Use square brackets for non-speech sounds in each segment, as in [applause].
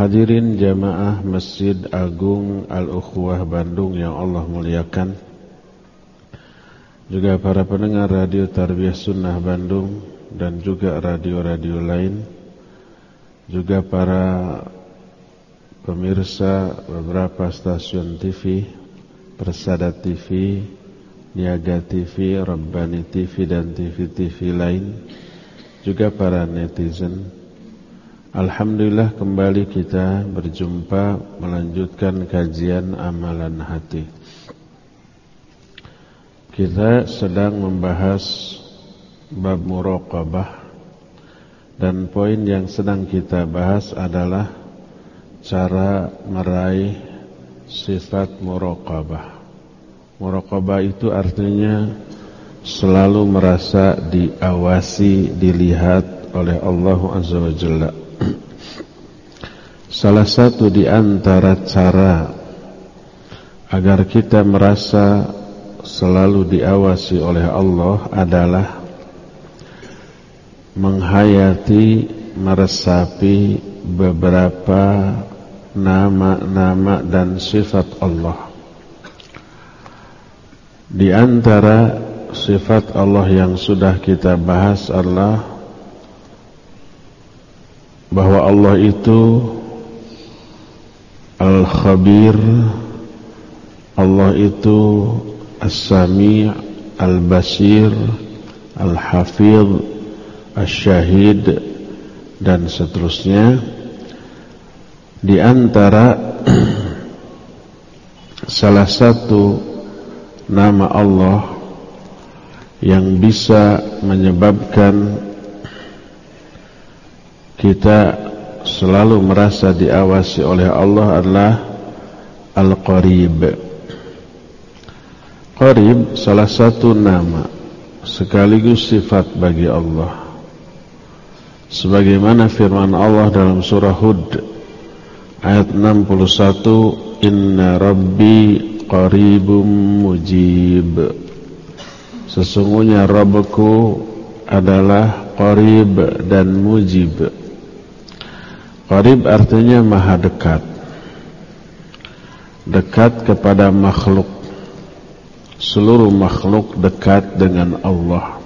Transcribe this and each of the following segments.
Hadirin jamaah Masjid Agung Al-Ukhwah Bandung yang Allah muliakan. Juga para pendengar Radio Tarbiyah Sunnah Bandung Dan juga radio-radio lain. Juga para pemirsa beberapa stasiun TV Persada TV Niaga TV, Rabbani TV dan TV-TV lain. Juga para netizen Alhamdulillah kembali kita berjumpa Melanjutkan kajian amalan hati Kita sedang membahas Bab muraqabah Dan poin yang sedang kita bahas adalah Cara meraih sifat muraqabah Muraqabah itu artinya selalu merasa diawasi, dilihat oleh Allah Azza wa Jalla. Salah satu di antara cara agar kita merasa selalu diawasi oleh Allah adalah menghayati, meresapi beberapa nama-nama dan sifat Allah. Di antara sifat Allah yang sudah kita bahas adalah bahwa Allah itu Al-Khabir Allah itu As-Sami' Al-Basir Al-Hafidh Al-Syahid dan seterusnya. Di antara [clears throat] salah satu nama Allah yang bisa menyebabkan kita selalu merasa diawasi oleh Allah adalah Al-Qarib. Qarib salah satu nama sekaligus sifat bagi Allah. Sebagaimana firman Allah dalam surah Hud ayat 61, "Inna Rabbi qaribum mujib Sesungguhnya Rabbku adalah qarib dan mujib Qarib artinya maha dekat Dekat kepada makhluk Seluruh makhluk dekat dengan Allah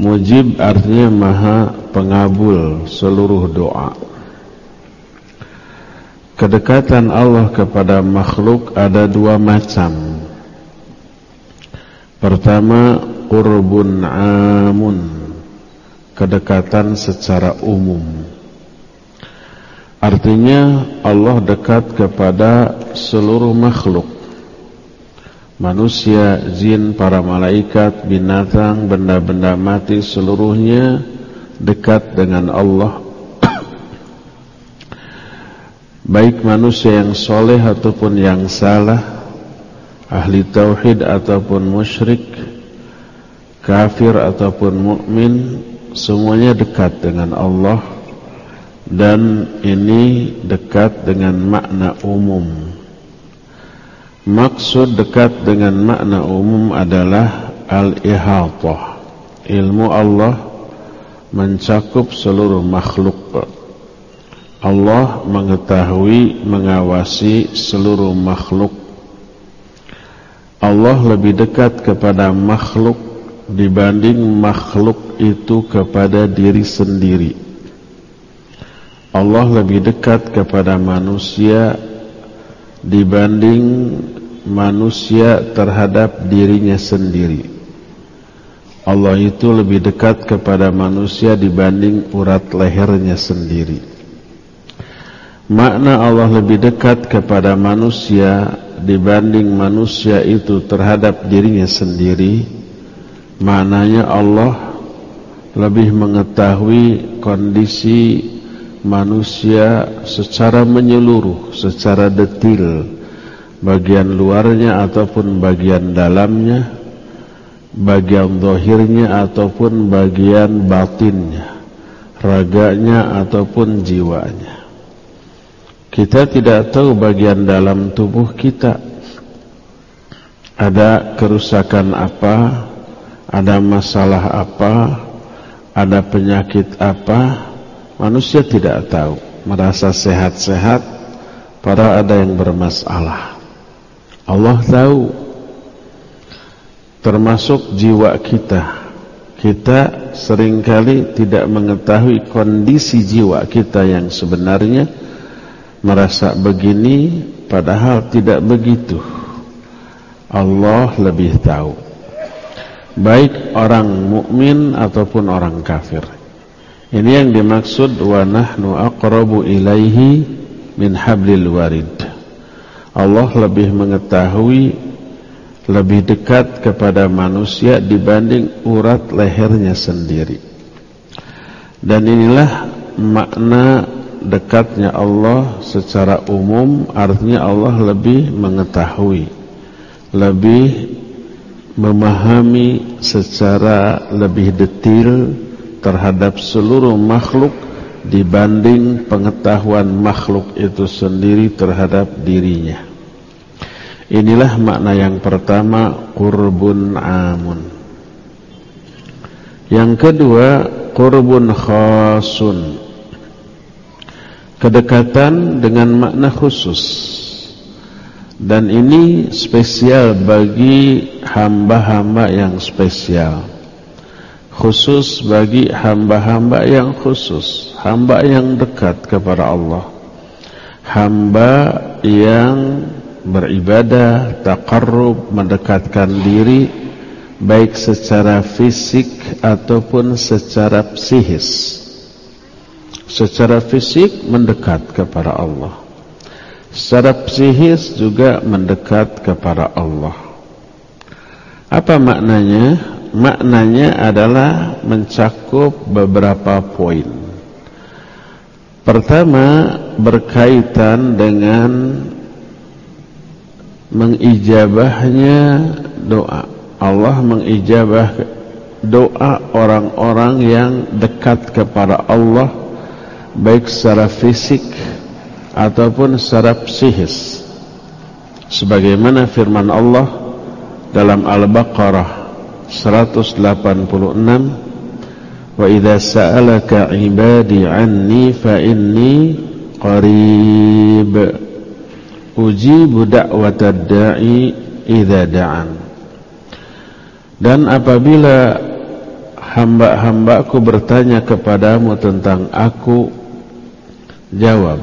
Mujib artinya maha pengabul seluruh doa Kedekatan Allah kepada makhluk ada dua macam. Pertama, qurbun amun. Kedekatan secara umum. Artinya Allah dekat kepada seluruh makhluk. Manusia, jin, para malaikat, binatang, benda-benda mati seluruhnya dekat dengan Allah [coughs] baik manusia yang soleh ataupun yang salah, ahli tauhid ataupun musyrik, kafir ataupun mukmin, semuanya dekat dengan Allah dan ini dekat dengan makna umum. Maksud dekat dengan makna umum adalah al-ihatah. Ilmu Allah mencakup seluruh makhluk. Allah mengetahui, mengawasi seluruh makhluk. Allah lebih dekat kepada makhluk dibanding makhluk itu kepada diri sendiri. Allah lebih dekat kepada manusia dibanding manusia terhadap dirinya sendiri. Allah itu lebih dekat kepada manusia dibanding urat lehernya sendiri. Makna Allah lebih dekat kepada manusia dibanding manusia itu terhadap dirinya sendiri Maknanya Allah lebih mengetahui kondisi manusia secara menyeluruh, secara detil, bagian luarnya ataupun bagian dalamnya, bagian zahirnya ataupun bagian batinnya, raganya ataupun jiwanya. Kita tidak tahu bagian dalam tubuh kita ada kerusakan apa, ada masalah apa, ada penyakit apa, manusia tidak tahu. Merasa sehat-sehat, para ada yang bermasalah. Allah tahu termasuk jiwa kita kita sering kali tidak mengetahui kondisi jiwa kita yang sebenarnya merasa begini padahal tidak begitu Allah lebih tahu baik orang mukmin ataupun orang kafir ini yang dimaksud wa nahnu aqrabu ilaihi min hablil warid Allah lebih mengetahui lebih dekat kepada manusia dibanding urat lehernya sendiri. Dan inilah makna dekatnya Allah secara umum artinya Allah lebih mengetahui, lebih memahami secara lebih detail terhadap seluruh makhluk dibanding pengetahuan makhluk itu sendiri terhadap dirinya. Inilah makna yang pertama qurbun amun. Yang kedua qurbun khasun. Kedekatan dengan makna khusus. Dan ini spesial bagi hamba-hamba yang spesial. Khusus bagi hamba-hamba yang khusus, hamba yang dekat kepada Allah. Hamba yang beribadah, taqarrub, mendekatkan diri baik secara fisik ataupun secara psikis. Secara fisik mendekat kepada Allah. Secara psikis juga mendekat kepada Allah. Apa maknanya? Maknanya adalah mencakup beberapa poin. Pertama berkaitan dengan mengijabahnya doa. Allah mengijabah doa orang-orang yang dekat kepada Allah baik secara fisik ataupun secara psikis. Sebagaimana firman Allah dalam Al-Baqarah 186 Wa idza sa'alaka 'ibadi 'anni fa inni qarib. Ujibu da'watad da'i idza da'an. Dan apabila hamba-hambaku bertanya kepadamu tentang aku jawab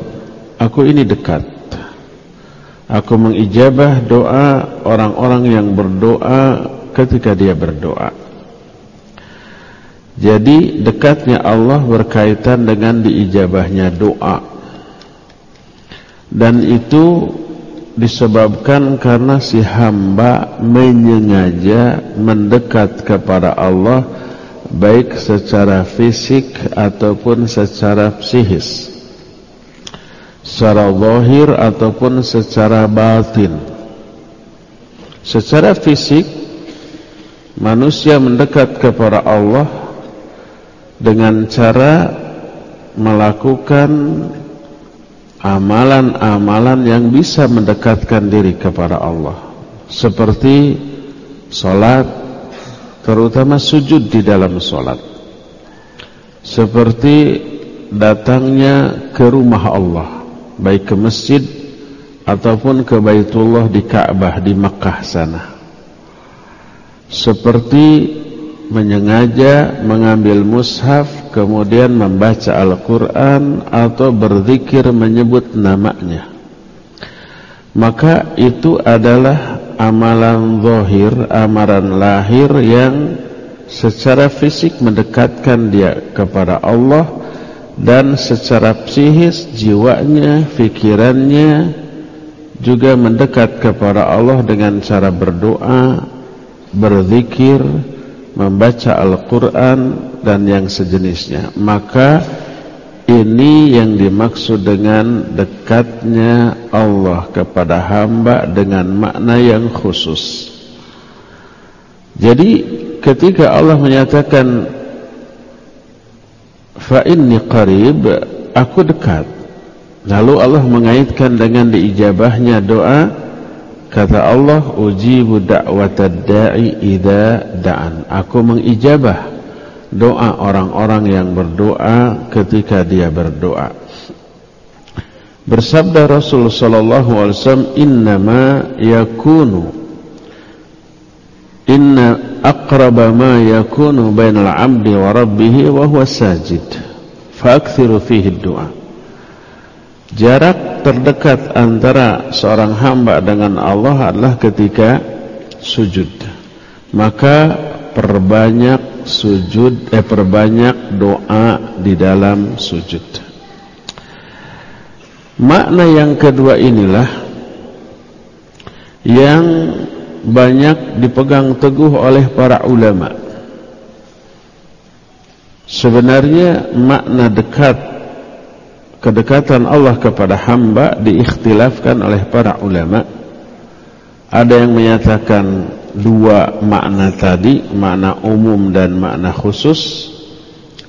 aku ini dekat. Aku mengijabah doa orang-orang yang berdoa ketika dia berdoa. Jadi dekatnya Allah berkaitan dengan diijabahnya doa. Dan itu disebabkan karena si hamba menyengaja mendekat kepada Allah baik secara fisik ataupun secara psikis secara zahir ataupun secara batin. Secara fisik manusia mendekat kepada Allah dengan cara melakukan amalan-amalan yang bisa mendekatkan diri kepada Allah. Seperti solat terutama sujud di dalam solat seperti datangnya ke rumah Allah baik ke masjid ataupun ke Baitullah di Ka'bah di Makkah sana seperti menyengaja mengambil mushaf kemudian membaca Al-Quran atau berzikir menyebut namanya. Maka itu adalah amalan zahir, amalan lahir yang secara fisik mendekatkan dia kepada Allah dan secara psikis jiwanya, fikirannya juga mendekat kepada Allah dengan cara berdoa, berzikir, membaca Al-Quran dan yang sejenisnya maka ini yang dimaksud dengan dekatnya Allah kepada hamba dengan makna yang khusus. Jadi ketika Allah menyatakan fa inni qarib, aku dekat. Lalu Allah mengaitkan dengan diijabahnya doa kata Allah ujibu da'watad da'i idza da'an. Aku mengijabah doa orang-orang yang berdoa ketika dia berdoa. Bersabda Rasul sallallahu alaihi wasallam, "Innama yakunu inna aqraba ma yakunu bainal 'abdi wa rabbih wa huwa sajid." Fa'kthiru fihi du'a. Jarak terdekat antara seorang hamba dengan Allah adalah ketika sujud. Maka perbanyak sujud eh perbanyak doa di dalam sujud. Makna yang kedua inilah yang banyak dipegang teguh oleh para ulama. Sebenarnya makna dekat kedekatan Allah kepada hamba diikhtilafkan oleh para ulama. Ada yang menyatakan dua makna tadi, makna umum dan makna khusus.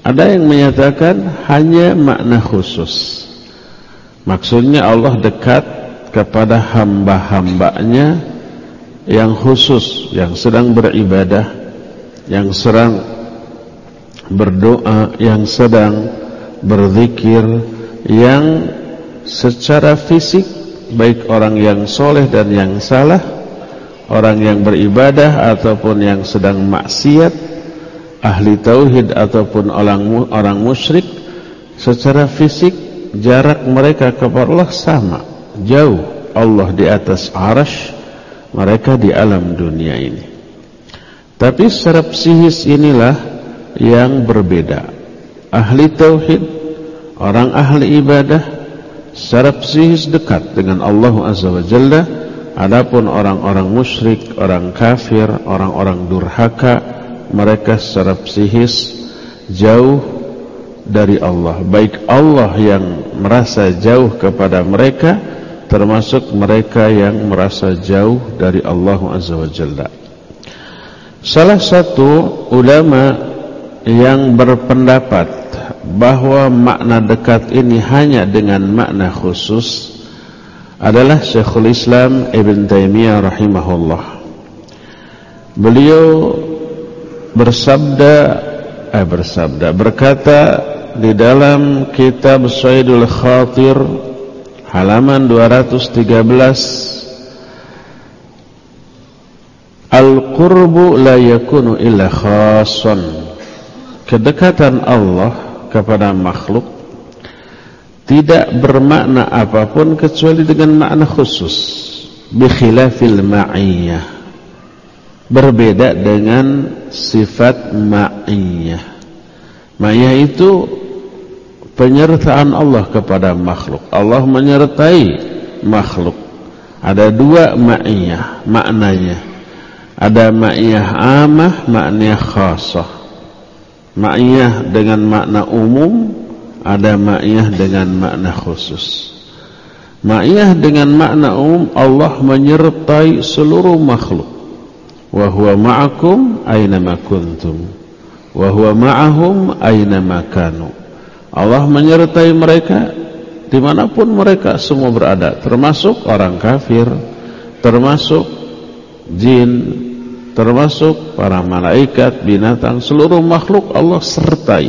Ada yang menyatakan hanya makna khusus. Maksudnya Allah dekat kepada hamba-hambanya yang khusus, yang sedang beribadah, yang sedang berdoa, yang sedang berzikir, yang secara fisik baik orang yang soleh dan yang salah orang yang beribadah ataupun yang sedang maksiat, ahli tauhid ataupun orang orang musyrik, secara fisik jarak mereka kepada Allah sama, jauh. Allah di atas arash, mereka di alam dunia ini. Tapi secara psikis inilah yang berbeda. Ahli tauhid, orang ahli ibadah, secara psikis dekat dengan Allah Azza wa Jalla Adapun orang-orang musyrik, orang kafir, orang-orang durhaka, mereka secara psikis jauh dari Allah. Baik Allah yang merasa jauh kepada mereka, termasuk mereka yang merasa jauh dari Allah Azza wa Jalla. Salah satu ulama yang berpendapat bahwa makna dekat ini hanya dengan makna khusus adalah Syekhul Islam Ibn Taimiyah rahimahullah. Beliau bersabda eh bersabda berkata di dalam kitab Sayyidul Khatir halaman 213 Al-qurbu la yakunu illa khassan Kedekatan Allah kepada makhluk tidak bermakna apa pun kecuali dengan makna khusus bikhilafil ma'iyah. Berbeda dengan sifat ma'iyah. Ma'iyah itu penyertaan Allah kepada makhluk. Allah menyertai makhluk. Ada dua ma'iyah maknanya. Ada ma'iyah amah ma'iyah khasah ma'iyah dengan makna umum ada ma'iyah dengan makna khusus. Ma'iyah dengan makna umum Allah menyertai seluruh makhluk. Wa huwa ma'akum aina ma kuntum. Wa huwa ma'ahum aina ma kanu. Allah menyertai mereka di mana pun mereka semua berada, termasuk orang kafir, termasuk jin, termasuk para malaikat, binatang, seluruh makhluk Allah sertai.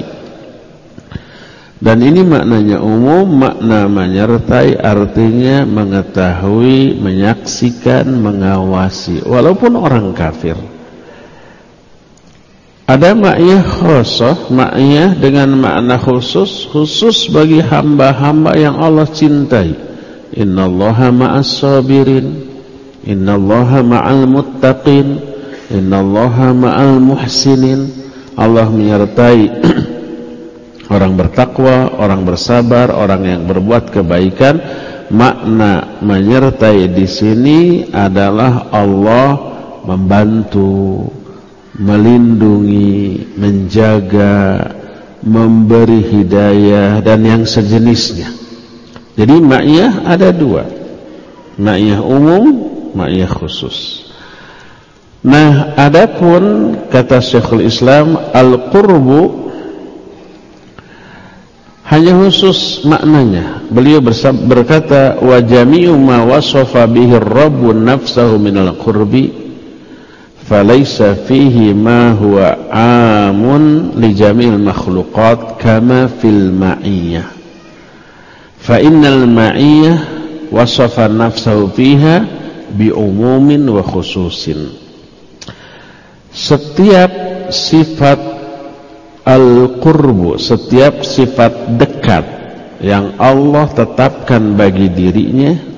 Dan ini maknanya umum, makna menyertai artinya mengetahui, menyaksikan, mengawasi walaupun orang kafir. Ada ma'iyah khusus, ma'iyah dengan makna khusus, khusus bagi hamba-hamba yang Allah cintai. Innallaha ma'as sabirin, innallaha ma'al muttaqin, innallaha ma'al muhsinin. Allah menyertai [clears throat] Orang bertakwa, orang bersabar, orang yang berbuat kebaikan, makna menyertai di sini adalah Allah membantu, melindungi, menjaga, memberi hidayah dan yang sejenisnya. Jadi ma'iyah ada dua. Ma'iyah umum, ma'iyah khusus. Nah, adapun kata Syekhul Islam al-qurbu hanya khusus maknanya. Beliau berkata wa jami'u ma wasafa bihi ar-rabbu nafsahu minal qurbi falaysa fihi ma huwa amun li jami'il makhluqat kama fil ma'iyyah fa innal ma'iyyah wasafa nafsahu fiha bi umumin wa khususin setiap sifat al-qurbu setiap sifat dekat yang Allah tetapkan bagi dirinya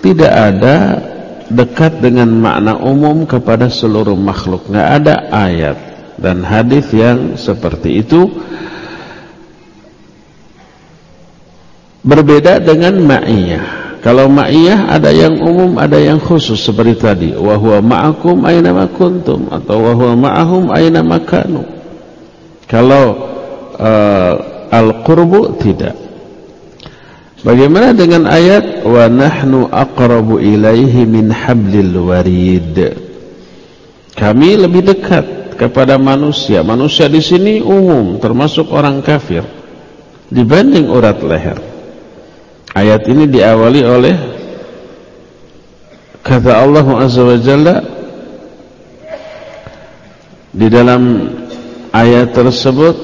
tidak ada dekat dengan makna umum kepada seluruh makhluk. Nggak ada ayat dan hadis yang seperti itu. Berbeda dengan ma'iyah. Kalau ma'iyah ada yang umum, ada yang khusus seperti tadi. Wa huwa ma'akum aina ma kuntum atau wa huwa ma'ahum aina makanu. Kalau uh, al-qurbu tidak. Bagaimana dengan ayat wa nahnu aqrabu ilaihi min hablil warid? Kami lebih dekat kepada manusia. Manusia di sini umum termasuk orang kafir dibanding urat leher. Ayat ini diawali oleh kata Allah Azza wa Jalla di dalam ayat tersebut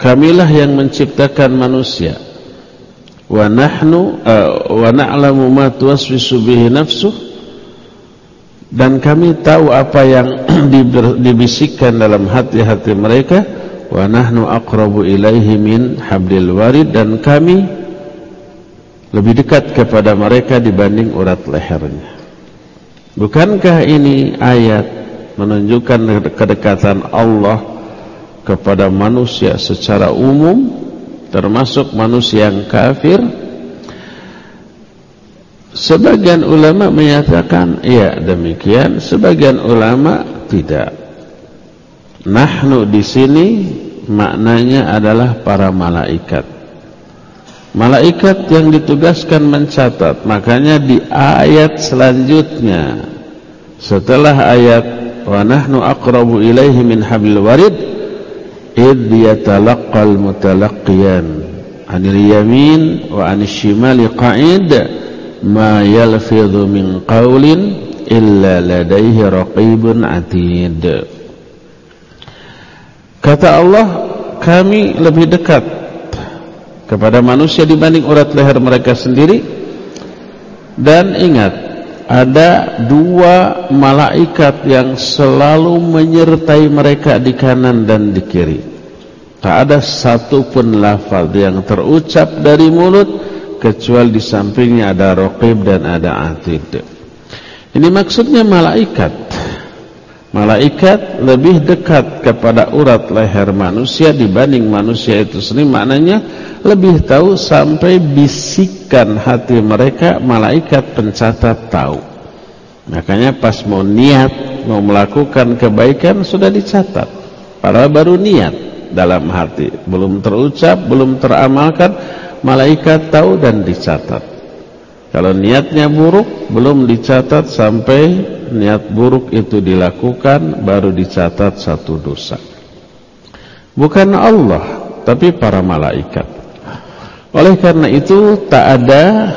kamilah yang menciptakan manusia. Wa nahnu uh, wa na'lamu ma tuwaswisu bihi nafsuh. Dan kami tahu apa yang [clears throat] dibisikkan dalam hati-hati mereka. Wa nahnu aqrabu ilaihi min hablil warid. Dan kami lebih dekat kepada mereka dibanding urat lehernya. Bukankah ini ayat menunjukkan kedekatan Allah kepada manusia secara umum termasuk manusia yang kafir? Sebagian ulama menyatakan ya demikian. Sebagian ulama tidak. Nahnu di sini maknanya adalah para malaikat malaikat yang ditugaskan mencatat. Makanya di ayat selanjutnya setelah ayat wa nahnu aqrabu ilaihi min hablil warid id yatalaqqal mutalaqqiyan anil yamin wa anil shimali qa'id ma yalfidhu min qawlin illa ladaihi raqibun atid. Kata Allah kami lebih dekat kepada manusia dibanding urat leher mereka sendiri dan ingat ada dua malaikat yang selalu menyertai mereka di kanan dan di kiri. Tak ada satu pun lafaz yang terucap dari mulut kecuali di sampingnya ada raqib dan ada atid. Ini maksudnya malaikat. Malaikat lebih dekat kepada urat leher manusia dibanding manusia itu sendiri. Maknanya lebih tahu sampai bisikan hati mereka malaikat pencatat tahu. Makanya pas mau niat mau melakukan kebaikan sudah dicatat. Padahal baru niat dalam hati, belum terucap, belum teramalkan, malaikat tahu dan dicatat. Kalau niatnya buruk belum dicatat sampai niat buruk itu dilakukan baru dicatat satu dosa. Bukan Allah, tapi para malaikat. Oleh karena itu tak ada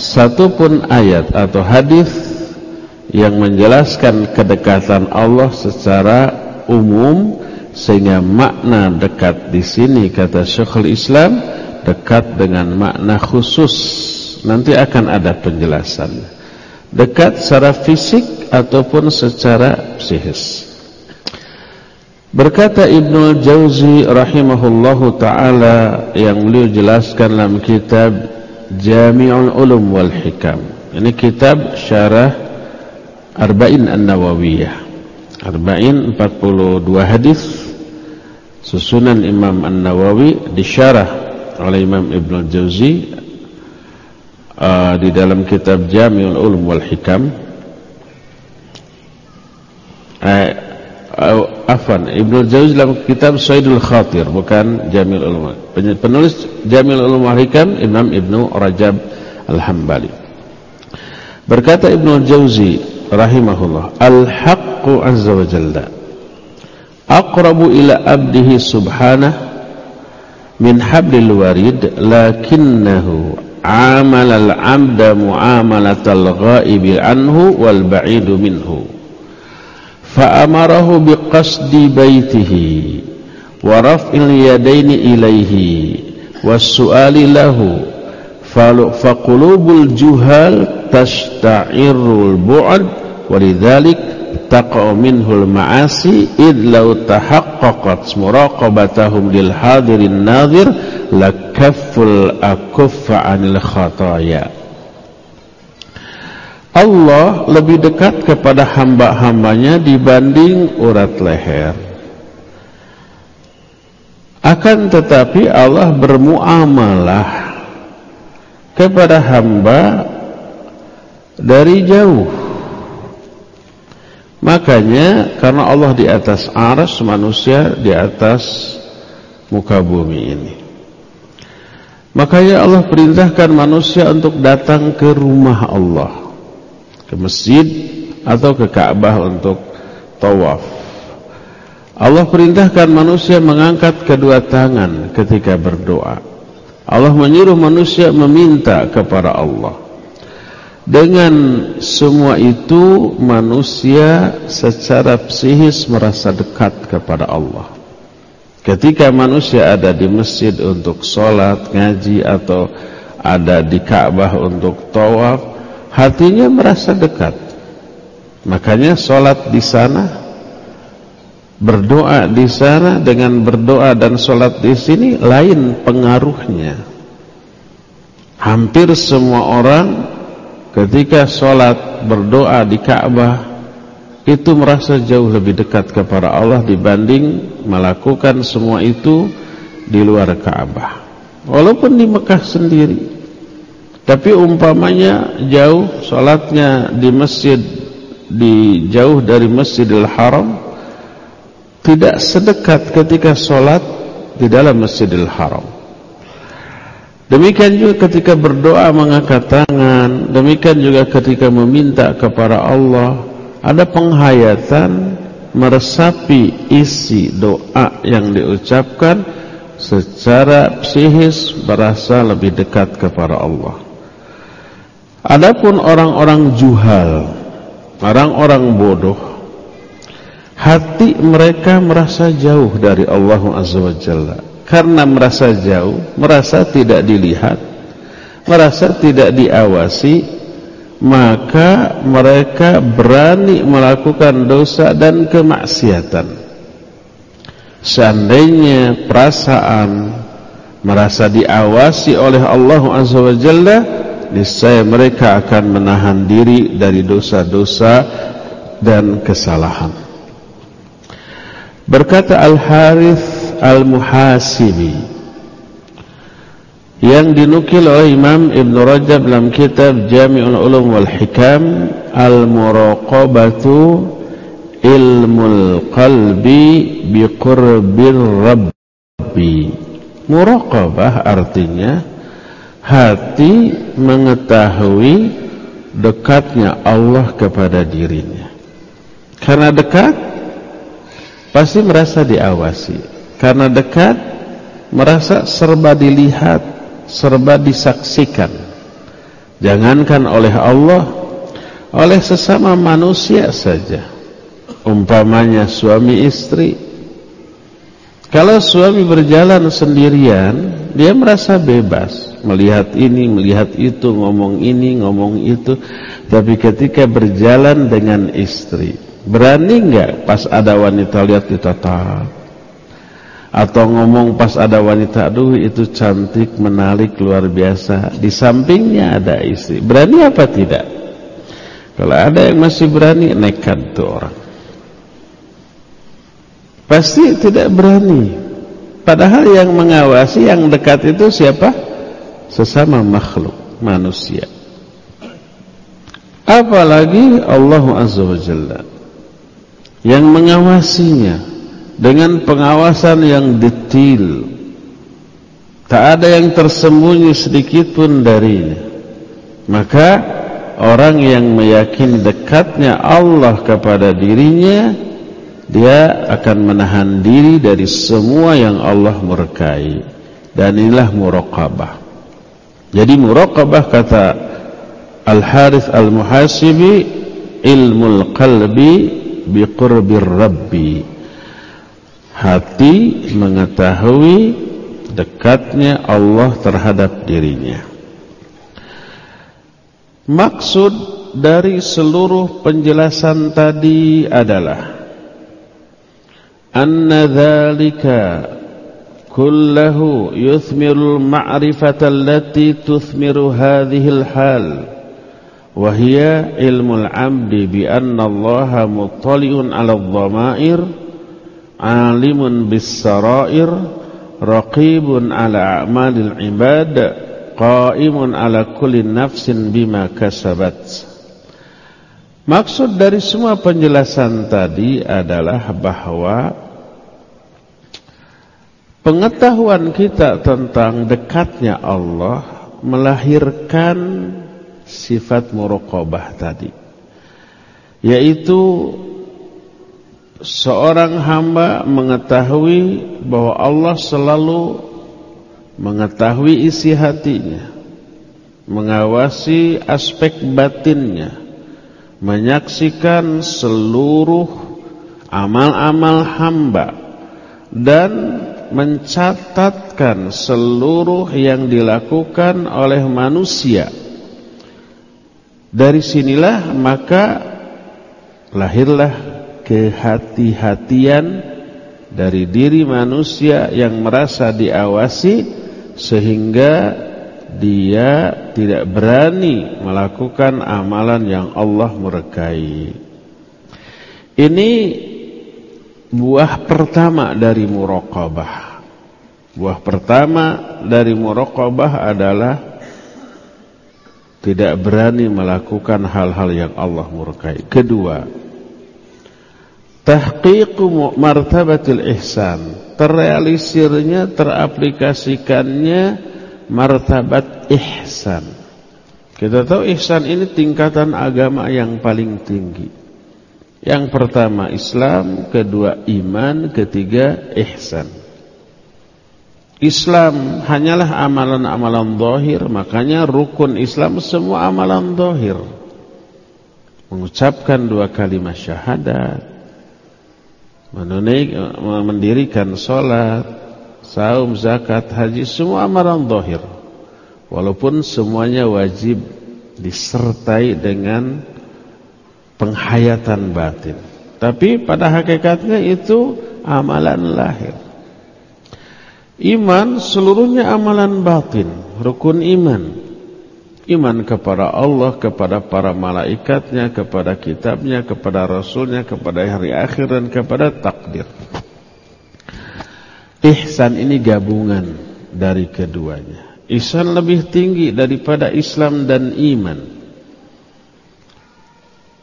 satupun ayat atau hadis yang menjelaskan kedekatan Allah secara umum sehingga makna dekat di sini kata Syekhul Islam dekat dengan makna khusus nanti akan ada penjelasan dekat secara fisik ataupun secara psikis Berkata Ibnu Jauzi rahimahullahu taala yang beliau jelaskan dalam kitab Jami'ul Ulum wal Hikam. Ini kitab syarah Arba'in An-Nawawiyah. Arba'in 42 hadis susunan Imam An-Nawawi disyarah oleh Imam Ibnu Jauzi uh, di dalam kitab Jami'ul Ulum wal Hikam. Uh, afan Ibnu Jauzi dalam kitab Saidul Khatir bukan Jamil Ulum penulis Jamil Ulum Hikam Imam Ibnu Rajab Al-Hambali berkata Ibnu Jauzi rahimahullah al-haqqu azza wa jalla aqrabu ila abdihi subhanahu min hablil warid lakinnahu amalal abda muamalatal ghaibi anhu wal ba'idu minhu. Fa'amarahu biqasdi baitihi wa raf'il yadaini ilaihi was-su'ali lahu. Faqulubul juhal tashta'irul bu'ad walidhalik taqa'u minhul ma'asi id law tahaqqaqat muraqabatahum lil hadirin nadhir lakaful akuffa anil khataya Allah lebih dekat kepada hamba-hambanya dibanding urat leher. Akan tetapi Allah bermuamalah kepada hamba dari jauh. Makanya karena Allah di atas aras manusia di atas muka bumi ini. Makanya Allah perintahkan manusia untuk datang ke rumah Allah ke masjid atau ke Ka'bah untuk tawaf. Allah perintahkan manusia mengangkat kedua tangan ketika berdoa. Allah menyuruh manusia meminta kepada Allah. Dengan semua itu manusia secara psikis merasa dekat kepada Allah. Ketika manusia ada di masjid untuk sholat, ngaji atau ada di Ka'bah untuk tawaf hatinya merasa dekat. Makanya sholat di sana, berdoa di sana dengan berdoa dan sholat di sini lain pengaruhnya. Hampir semua orang ketika sholat berdoa di Ka'bah itu merasa jauh lebih dekat kepada Allah dibanding melakukan semua itu di luar Ka'bah. Walaupun di Mekah sendiri tapi umpamanya jauh sholatnya di masjid di jauh dari Masjidil Haram tidak sedekat ketika sholat di dalam Masjidil Haram. Demikian juga ketika berdoa mengangkat tangan, demikian juga ketika meminta kepada Allah, ada penghayatan meresapi isi doa yang diucapkan secara psikis berasa lebih dekat kepada Allah. Adapun orang-orang juhal, orang-orang bodoh, hati mereka merasa jauh dari Allah Azza wa Jalla. Karena merasa jauh, merasa tidak dilihat, merasa tidak diawasi, maka mereka berani melakukan dosa dan kemaksiatan. Seandainya perasaan merasa diawasi oleh Allah Azza wa Jalla, niscaya mereka akan menahan diri dari dosa-dosa dan kesalahan. Berkata Al-Harith Al-Muhasibi yang dinukil oleh Imam Ibn Rajab dalam kitab Jami'ul Ulum wal Hikam Al-Muraqabatu Ilmul Qalbi Biqurbir Rabbi Muraqabah artinya hati mengetahui dekatnya Allah kepada dirinya. Karena dekat, pasti merasa diawasi. Karena dekat, merasa serba dilihat, serba disaksikan. Jangankan oleh Allah, oleh sesama manusia saja. Umpamanya suami istri. Kalau suami berjalan sendirian, dia merasa bebas melihat ini, melihat itu, ngomong ini, ngomong itu. Tapi ketika berjalan dengan istri, berani enggak pas ada wanita lihat ditatap? Atau ngomong pas ada wanita, aduh itu cantik, menarik, luar biasa. Di sampingnya ada istri. Berani apa tidak? Kalau ada yang masih berani, nekat tuh orang. Pasti tidak berani. Padahal yang mengawasi, yang dekat itu siapa? sesama makhluk manusia apalagi Allah Azza wa Jalla yang mengawasinya dengan pengawasan yang detail. Tak ada yang tersembunyi sedikit pun darinya. Maka orang yang meyakini dekatnya Allah kepada dirinya dia akan menahan diri dari semua yang Allah murkai. Dan inilah muraqabah. Jadi muraqabah kata Al-Harith Al-Muhasibi ilmul qalbi biqurbir rabbi hati mengetahui dekatnya Allah terhadap dirinya. Maksud dari seluruh penjelasan tadi adalah anna dhalika kullahu yuthmirul ma'rifata allati tuthmiru hadhil hal wahiyya ilmul-amdi bi anna allaha muttali'un 'ala dhamair alimun bisarair raqibun ala a'malil ibad qaimun ala kulli nafsin bima kasabat. Maksud dari semua penjelasan tadi adalah bahwa pengetahuan kita tentang dekatnya Allah melahirkan sifat muraqabah tadi yaitu seorang hamba mengetahui bahwa Allah selalu mengetahui isi hatinya mengawasi aspek batinnya menyaksikan seluruh amal-amal hamba dan mencatatkan seluruh yang dilakukan oleh manusia. Dari sinilah maka lahirlah kehati-hatian dari diri manusia yang merasa diawasi sehingga dia tidak berani melakukan amalan yang Allah murkai. Ini buah pertama dari muraqabah. Buah pertama dari muraqabah adalah tidak berani melakukan hal-hal yang Allah murkai. Kedua, tahqiqu martabatil ihsan, terrealisirnya, teraplikasikannya martabat ihsan. Kita tahu ihsan ini tingkatan agama yang paling tinggi. Yang pertama Islam, kedua iman, ketiga ihsan. Islam hanyalah amalan-amalan zahir, makanya rukun Islam semua amalan zahir. Mengucapkan dua kalimat syahadat, mendirikan salat, saum, zakat, haji, semua amalan zahir. Walaupun semuanya wajib disertai dengan penghayatan batin. Tapi pada hakikatnya itu amalan lahir. Iman seluruhnya amalan batin, rukun iman. Iman kepada Allah, kepada para malaikatnya, kepada kitabnya, kepada rasulnya, kepada hari akhir dan kepada takdir. Ihsan ini gabungan dari keduanya. Ihsan lebih tinggi daripada Islam dan iman.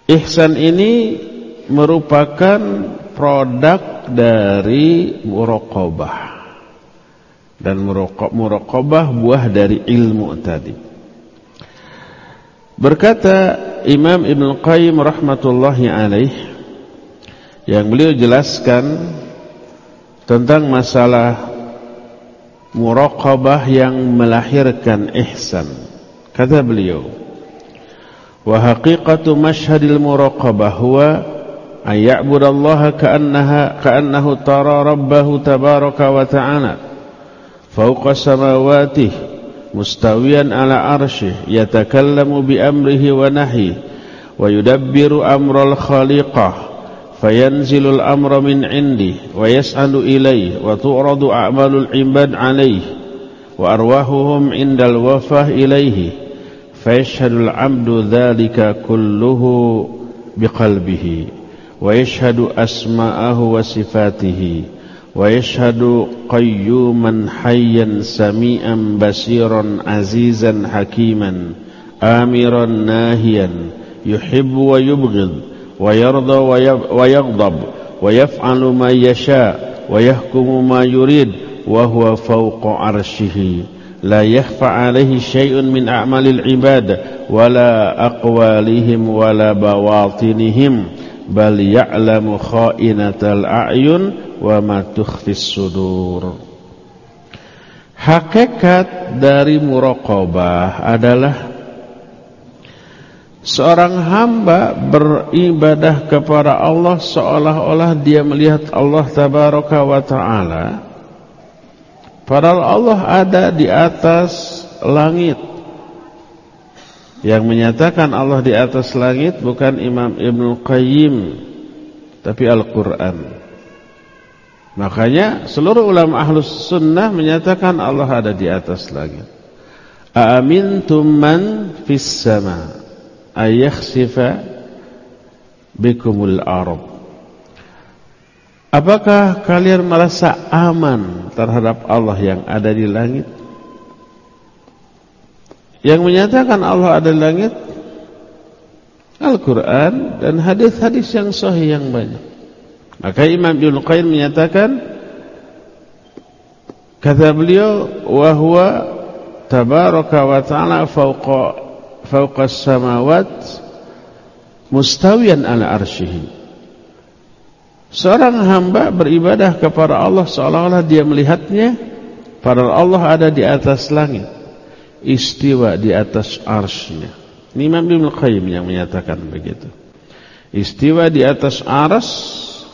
Ihsan ini merupakan produk dari muraqabah dan muraqabah buah dari ilmu tadi. Berkata Imam Ibn Qayyim rahmatullahi alaih yang beliau jelaskan tentang masalah muraqabah yang melahirkan ihsan. Kata beliau, "Wa haqiqatu mashhadil muraqabah huwa ay ya'budallaha ka'annaha ka'annahu tara rabbahu tabaraka wa ta'ala fawqa samawatihi مستويا على عرشه يتكلم بأمره ونهيه ويدبر أمر الخالقة فينزل الأمر من عنده ويسأل إليه وتعرض أعمال العباد عليه وأرواحهم عند الوفاة إليه فيشهد العبد ذلك كله بقلبه ويشهد أسماءه وصفاته. ويشهد قيوما حيا سميعا بصيرا عزيزا حكيما آمرا ناهيا يحب ويبغض ويرضى ويغضب ويفعل ما يشاء ويحكم ما يريد وهو فوق عرشه. لا يخفى عليه شيء من أعمال العباد ولا أقوالهم ولا بواطنهم بل يعلم خائنة الأعين wa ma sudur. Hakikat dari muraqabah adalah seorang hamba beribadah kepada Allah seolah-olah dia melihat Allah tabaraka wa taala. Padahal Allah ada di atas langit. Yang menyatakan Allah di atas langit bukan Imam Ibnu Qayyim tapi Al-Qur'an. Makanya seluruh ulama ahlus sunnah menyatakan Allah ada di atas langit. Aamintum man fis sama' ayakhsifa bikumul arab Apakah kalian merasa aman terhadap Allah yang ada di langit? Yang menyatakan Allah ada di langit Al-Quran dan hadis-hadis yang sahih yang banyak. Maka Imam Ibn Qayyim menyatakan kata beliau wahwa tabaraka wa ta'ala fauqa fauqas samawat mustawiyan ala arsyihi. Seorang hamba beribadah kepada Allah seolah-olah dia melihatnya padahal Allah ada di atas langit. Istiwa di atas arsy Ini Imam Ibnu Qayyim yang menyatakan begitu. Istiwa di atas ars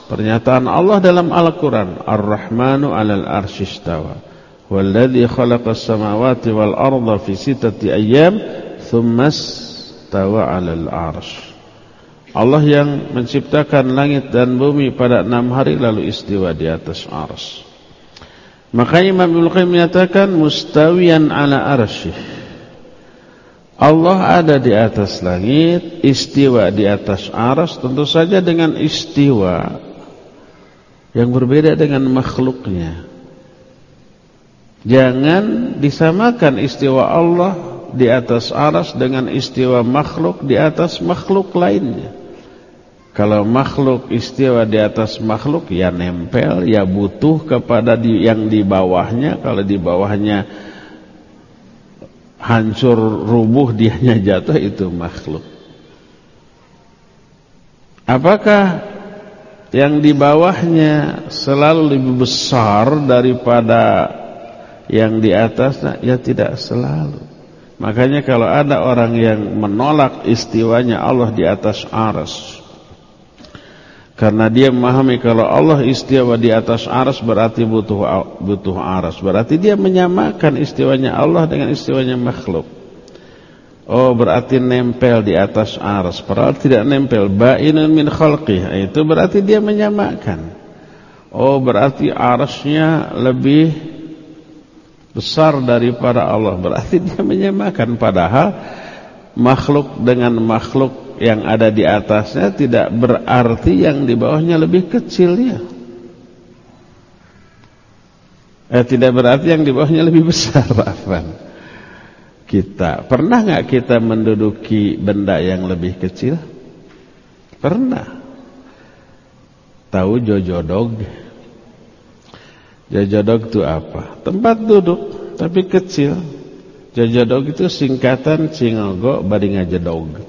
pernyataan Allah dalam Al-Qur'an, Ar-Rahmanu 'alal arsy istawa. Walladzi khalaqas samawati wal arda fi sittati ayyam thummas tawa 'alal arsh. Allah yang menciptakan langit dan bumi pada enam hari lalu istiwa di atas ars. Maka Imam Qayyim menyatakan mustawiyan ala arsyih. Allah ada di atas langit, istiwa di atas ars, tentu saja dengan istiwa yang berbeda dengan makhluknya. Jangan disamakan istiwa Allah di atas aras dengan istiwa makhluk di atas makhluk lainnya. Kalau makhluk istiwa di atas makhluk ya nempel, ya butuh kepada di, yang di bawahnya. Kalau di bawahnya hancur rubuh dianya jatuh itu makhluk. Apakah yang di bawahnya selalu lebih besar daripada yang di atasnya? Ya tidak selalu. Makanya kalau ada orang yang menolak istiwanya Allah di atas aras karena dia memahami kalau Allah istiwa di atas aras berarti butuh butuh aras. Berarti dia menyamakan istiwanya Allah dengan istiwanya makhluk. Oh berarti nempel di atas aras. Padahal tidak nempel. Ba'inun min khalqih. Itu berarti dia menyamakan. Oh berarti arasnya lebih besar daripada Allah berarti [laughs] dia menyamakan padahal makhluk dengan makhluk yang ada di atasnya tidak berarti yang di bawahnya lebih kecil ya eh, tidak berarti yang di bawahnya lebih besar [laughs] Afan kita pernah nggak kita menduduki benda yang lebih kecil pernah tahu jojodog Jajadog itu apa? Tempat duduk tapi kecil. Jajadog itu singkatan cingogo badingajadog.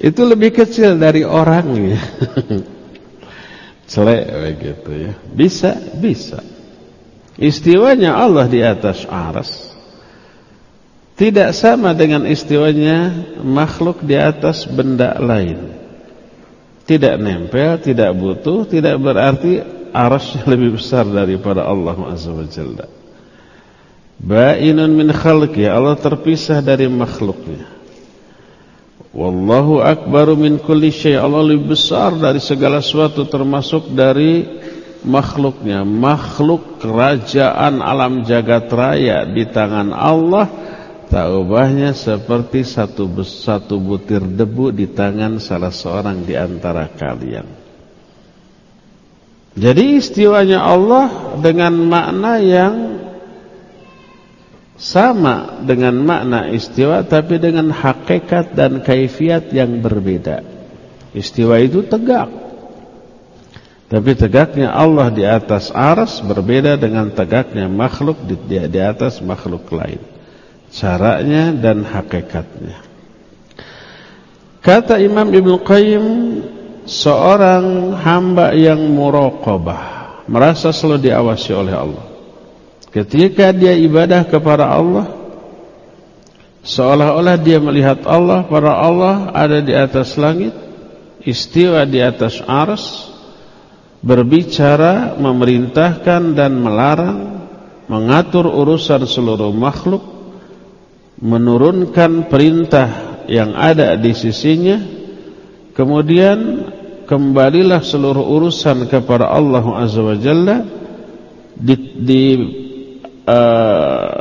Itu lebih kecil dari orang ya. [laughs] Celek begitu ya. Bisa, bisa. Istiwanya Allah di atas aras tidak sama dengan istiwanya makhluk di atas benda lain. Tidak nempel, tidak butuh, tidak berarti arasnya lebih besar daripada Allah Azza wa. Ba'inun min khalqi, Allah terpisah dari makhluknya. Wallahu akbaru min kulli syai. Allah lebih besar dari segala sesuatu termasuk dari makhluknya. Makhluk kerajaan alam jagat raya di tangan Allah tak ubahnya seperti satu satu butir debu di tangan salah seorang di antara kalian. Jadi istiwanya Allah dengan makna yang sama dengan makna istiwa tapi dengan hakikat dan kaifiat yang berbeda. Istiwa itu tegak. Tapi tegaknya Allah di atas aras berbeda dengan tegaknya makhluk di, di, di atas makhluk lain. Caranya dan hakikatnya. Kata Imam Ibn Qayyim, seorang hamba yang muraqabah, merasa selalu diawasi oleh Allah. Ketika dia ibadah kepada Allah, seolah-olah dia melihat Allah, para Allah ada di atas langit, istiwa di atas aras, berbicara, memerintahkan dan melarang, mengatur urusan seluruh makhluk, menurunkan perintah yang ada di sisinya, kemudian kembalilah seluruh urusan kepada Allah Azza wa Jalla di, di uh,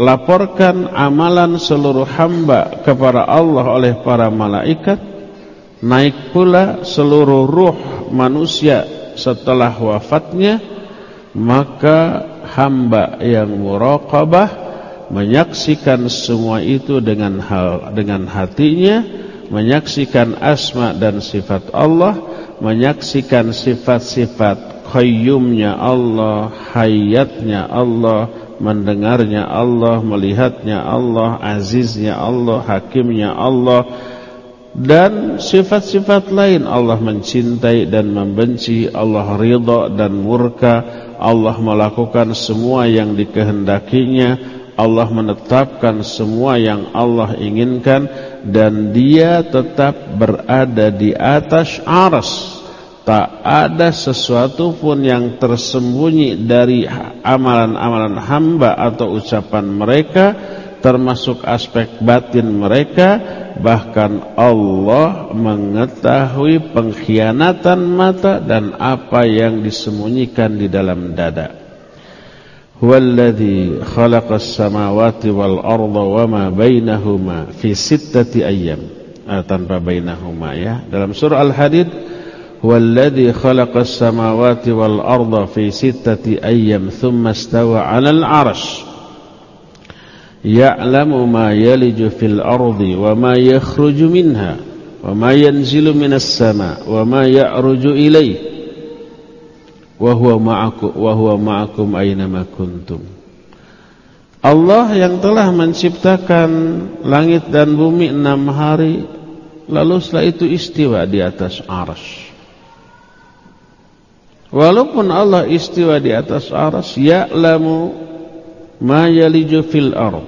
laporkan amalan seluruh hamba kepada Allah oleh para malaikat naik pula seluruh ruh manusia setelah wafatnya maka hamba yang muraqabah menyaksikan semua itu dengan hal dengan hatinya menyaksikan asma dan sifat Allah menyaksikan sifat-sifat qayyumnya Allah hayatnya Allah mendengarnya Allah melihatnya Allah aziznya Allah hakimnya Allah dan sifat-sifat lain. Allah mencintai dan membenci Allah ridha dan murka Allah melakukan semua yang dikehendakinya Allah menetapkan semua yang Allah inginkan dan dia tetap berada di atas aras. Tak ada sesuatu pun yang tersembunyi dari amalan-amalan hamba atau ucapan mereka termasuk aspek batin mereka. Bahkan Allah mengetahui pengkhianatan mata dan apa yang disembunyikan di dalam dada هو الذي خلق السماوات والأرض وما بينهما في ستة أيام. آه، tanpa بينهما يا. dalam surah al-hadid هو الذي خلق السماوات والأرض في ستة أيام ثم استوى على العرش. يعلم ما يلج في الأرض وما يخرج منها وما ينزل من السماء وما يعرج إليه. Wa huwa ma'akum ma'akum aynama kuntum. Allah yang telah menciptakan langit dan bumi enam hari lalu setelah itu istiwa di atas arsy Walaupun Allah istiwa di atas aras, ya'lamu ma yaliju fil ard.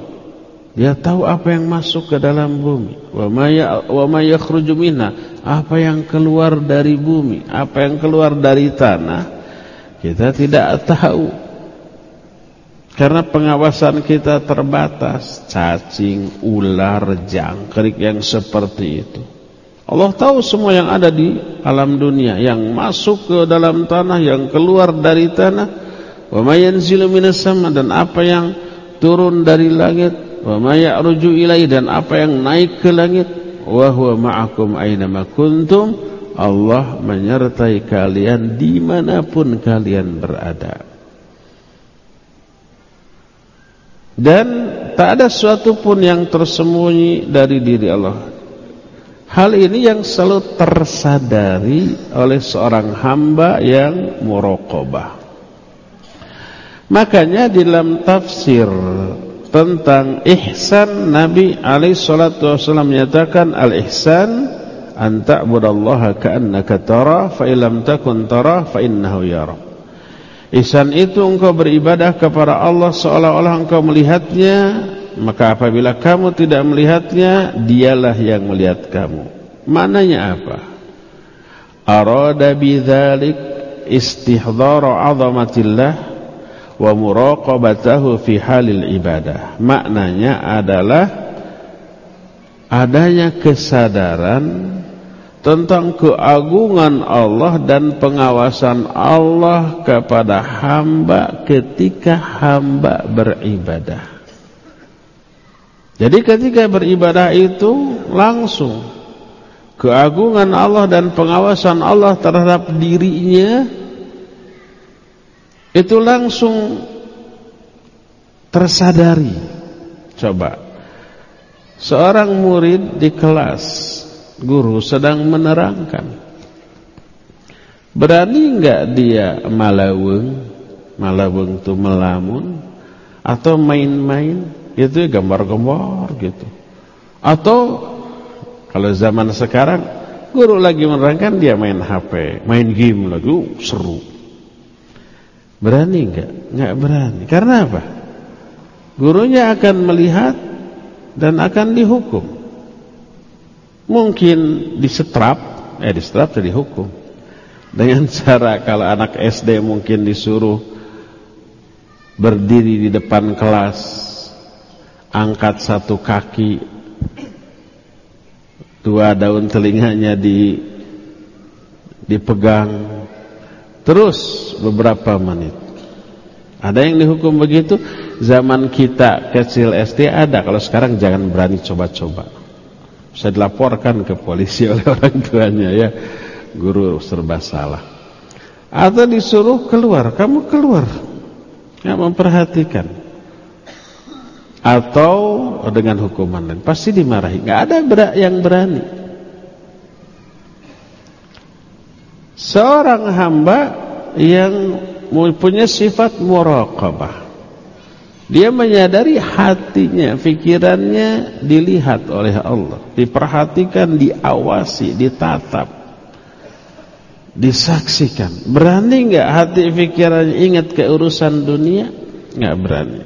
Dia tahu apa yang masuk ke dalam bumi. Wa ma ya wa ma yakhruju minha. Apa yang keluar dari bumi apa yang keluar dari tanah kita tidak tahu. Karena pengawasan kita terbatas. Cacing ular jangkrik yang seperti itu. Allah tahu semua yang ada di alam dunia. Yang masuk ke dalam tanah yang keluar dari tanah. Wa may yanzilu minas sama dan apa yang turun dari langit. Wa may ya'ruju ilaihi dan apa yang naik ke langit. Wa huwa ma'akum aina ma kuntum Allah menyertai kalian di mana pun kalian berada. Dan tak ada sesuatu pun yang tersembunyi dari diri Allah. Hal ini yang selalu tersadari oleh seorang hamba yang muraqabah. Makanya di dalam tafsir tentang ihsan Nabi alaihi salatu wasallam menyatakan al-ihsan an ta'budallaha ka'annaka tara fa illam takun tara fa innahu yara. Ihsan itu engkau beribadah kepada Allah seolah-olah engkau melihatnya, maka apabila kamu tidak melihatnya, dialah yang melihat kamu. Maknanya apa? Arada bidzalik istihdara 'azamatillah wa muraqabatahu fi halil ibadah. Maknanya adalah adanya kesadaran tentang keagungan Allah dan pengawasan Allah kepada hamba ketika hamba beribadah. Jadi ketika beribadah itu langsung keagungan Allah dan pengawasan Allah terhadap dirinya itu langsung tersadari. Coba, seorang murid di kelas, guru sedang menerangkan. Berani enggak dia malaweng? Malaweng itu melamun atau main-main gitu gambar-gambar gitu. Atau kalau zaman sekarang guru lagi menerangkan dia main HP, main game lagi, uh, seru. Berani enggak? Enggak berani. Karena apa? Gurunya akan melihat dan akan dihukum. Mungkin disetrap, eh disetrap jadi hukum. Dengan [laughs] cara kalau anak SD mungkin disuruh berdiri di depan kelas, angkat satu kaki, dua daun telinganya di dipegang, terus beberapa menit. Ada yang dihukum begitu, zaman kita kecil SD ada, kalau sekarang jangan berani coba-coba. Bisa dilaporkan ke polisi [laughs] oleh orang tuanya ya, guru serba salah. Atau disuruh keluar, kamu keluar, nggak memperhatikan. Atau dengan hukuman lain, pasti dimarahi. Nggak ada yang berani. Seorang hamba yang punya sifat muraqabah. Dia menyadari hatinya, pikirannya dilihat oleh Allah, diperhatikan, diawasi, ditatap, disaksikan. Berani enggak hati pikirannya ingat ke urusan dunia? Enggak berani.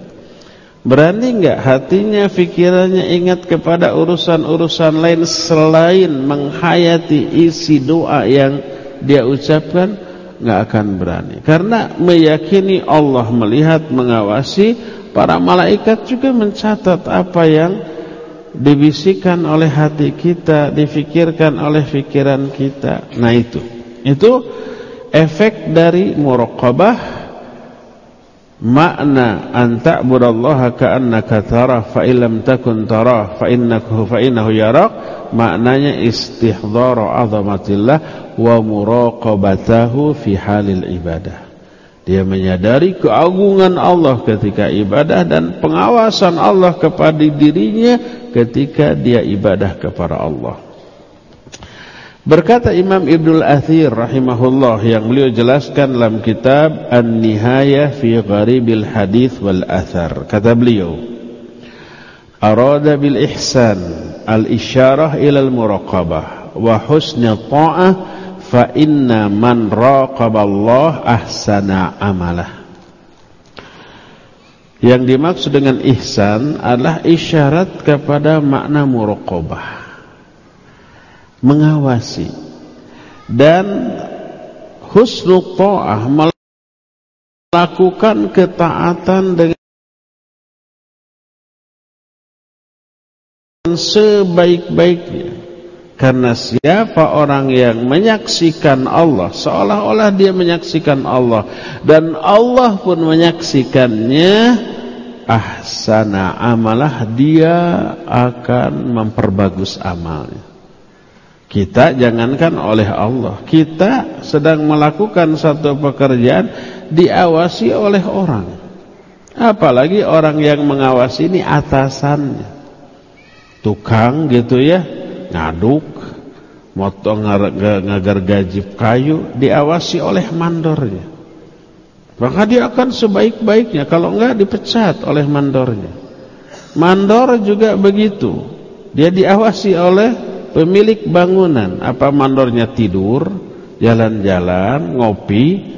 Berani enggak hatinya, pikirannya ingat kepada urusan-urusan lain selain menghayati isi doa yang dia ucapkan? nggak akan berani karena meyakini Allah melihat mengawasi para malaikat juga mencatat apa yang dibisikkan oleh hati kita difikirkan oleh pikiran kita nah itu itu efek dari muraqabah makna an ta'budallaha ka'annaka tarah fa illam takun tarah fa innahu fa innahu yarak maknanya istihdhar azamatillah wa muraqabatahu fi halil ibadah. Dia menyadari keagungan Allah ketika ibadah dan pengawasan Allah kepada dirinya ketika dia ibadah kepada Allah. Berkata Imam Ibnul Athir rahimahullah yang beliau jelaskan dalam kitab An-Nihayah fi Gharibil Hadith wal Athar. Kata beliau, Arada bil ihsan al-isyarah ila al-muraqabah wa husni ta'ah fa inna man raqaballah ahsana amalah. Yang dimaksud dengan ihsan adalah isyarat kepada makna muraqabah. Mengawasi. Dan husnul ta'ah melakukan ketaatan dengan sebaik-baiknya karena siapa orang yang menyaksikan Allah Seolah-olah dia menyaksikan Allah Dan Allah pun menyaksikannya Ahsana amalah Dia akan memperbagus amalnya. Kita jangankan oleh Allah. Kita sedang melakukan satu pekerjaan Diawasi oleh orang. Apalagi orang yang mengawasi ini atasannya. Tukang gitu ya ngaduk motong ngagar gaji kayu diawasi oleh mandornya. Maka dia akan sebaik-baiknya. Kalau enggak dipecat oleh mandornya. Mandor juga begitu. Dia diawasi oleh pemilik bangunan. Apa mandornya tidur jalan-jalan ngopi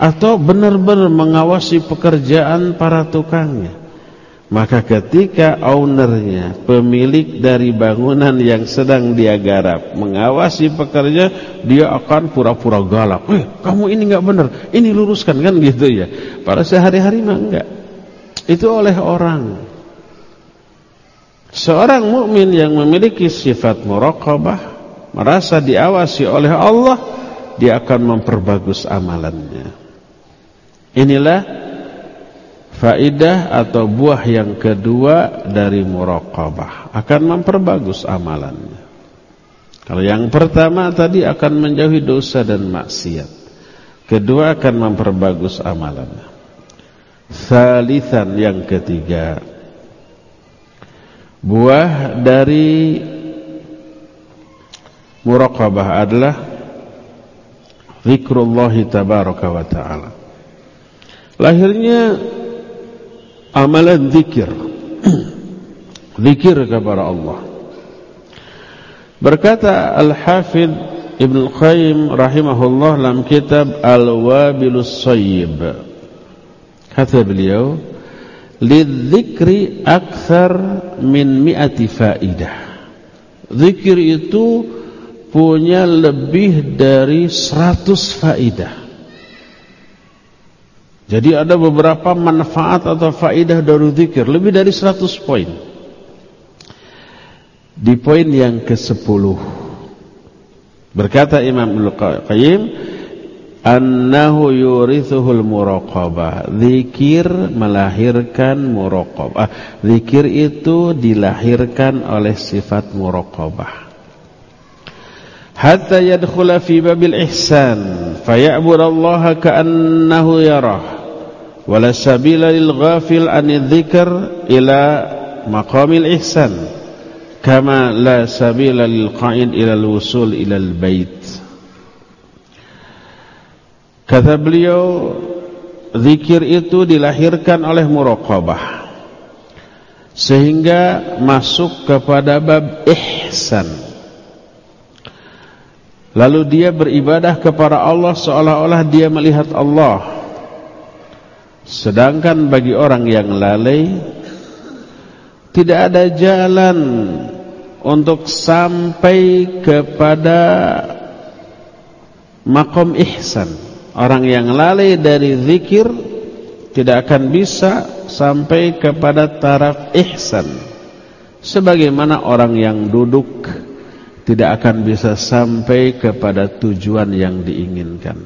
atau benar-benar mengawasi pekerjaan para tukangnya maka ketika ownernya, pemilik dari bangunan yang sedang dia garap, mengawasi pekerja, dia akan pura-pura galak. Eh, kamu ini enggak benar, ini luruskan kan gitu ya. Pada sehari-hari mah enggak. Itu oleh orang. Seorang mukmin yang memiliki sifat muraqabah, merasa diawasi oleh Allah, dia akan memperbagus amalannya. Inilah Faidah atau buah yang kedua dari muraqabah akan memperbagus amalannya. Kalau yang pertama tadi akan menjauhi dosa dan maksiat. Kedua akan memperbagus amalannya. Salisan yang ketiga buah dari muraqabah adalah Zikrullah tabaraka wa ta'ala. Lahirnya amalan zikir. zikir kepada Allah. Berkata Al-Hafidh Ibn Qayyim rahimahullah dalam kitab Al-Wabilus Sayyib. Kata beliau, "Lidzikri akthar min mi'ati faidah." Zikir itu punya lebih dari 100 faidah. Jadi ada beberapa manfaat atau faidah dari zikir lebih dari 100 poin. Di poin yang ke-10 berkata Imam Al-Qayyim annahu yurithuhul muraqabah. Zikir melahirkan muraqabah. Zikir itu dilahirkan oleh sifat muraqabah hatta yadkhula fi babil ihsan faya'budallaha ka'annahu yarah. Wala sabila lil ghafil anil dzikr ila maqamil ihsan kama la sabila lil qa'id ila al wusul ila al bait. Kata beliau zikir itu dilahirkan oleh muraqabah sehingga masuk kepada bab ihsan Lalu dia beribadah kepada Allah seolah-olah dia melihat Allah. Sedangkan bagi orang yang lalai tidak ada jalan untuk sampai kepada makom ihsan. Orang yang lalai dari zikir tidak akan bisa sampai kepada taraf ihsan. Sebagaimana orang yang duduk tidak akan bisa sampai kepada tujuan yang diinginkan.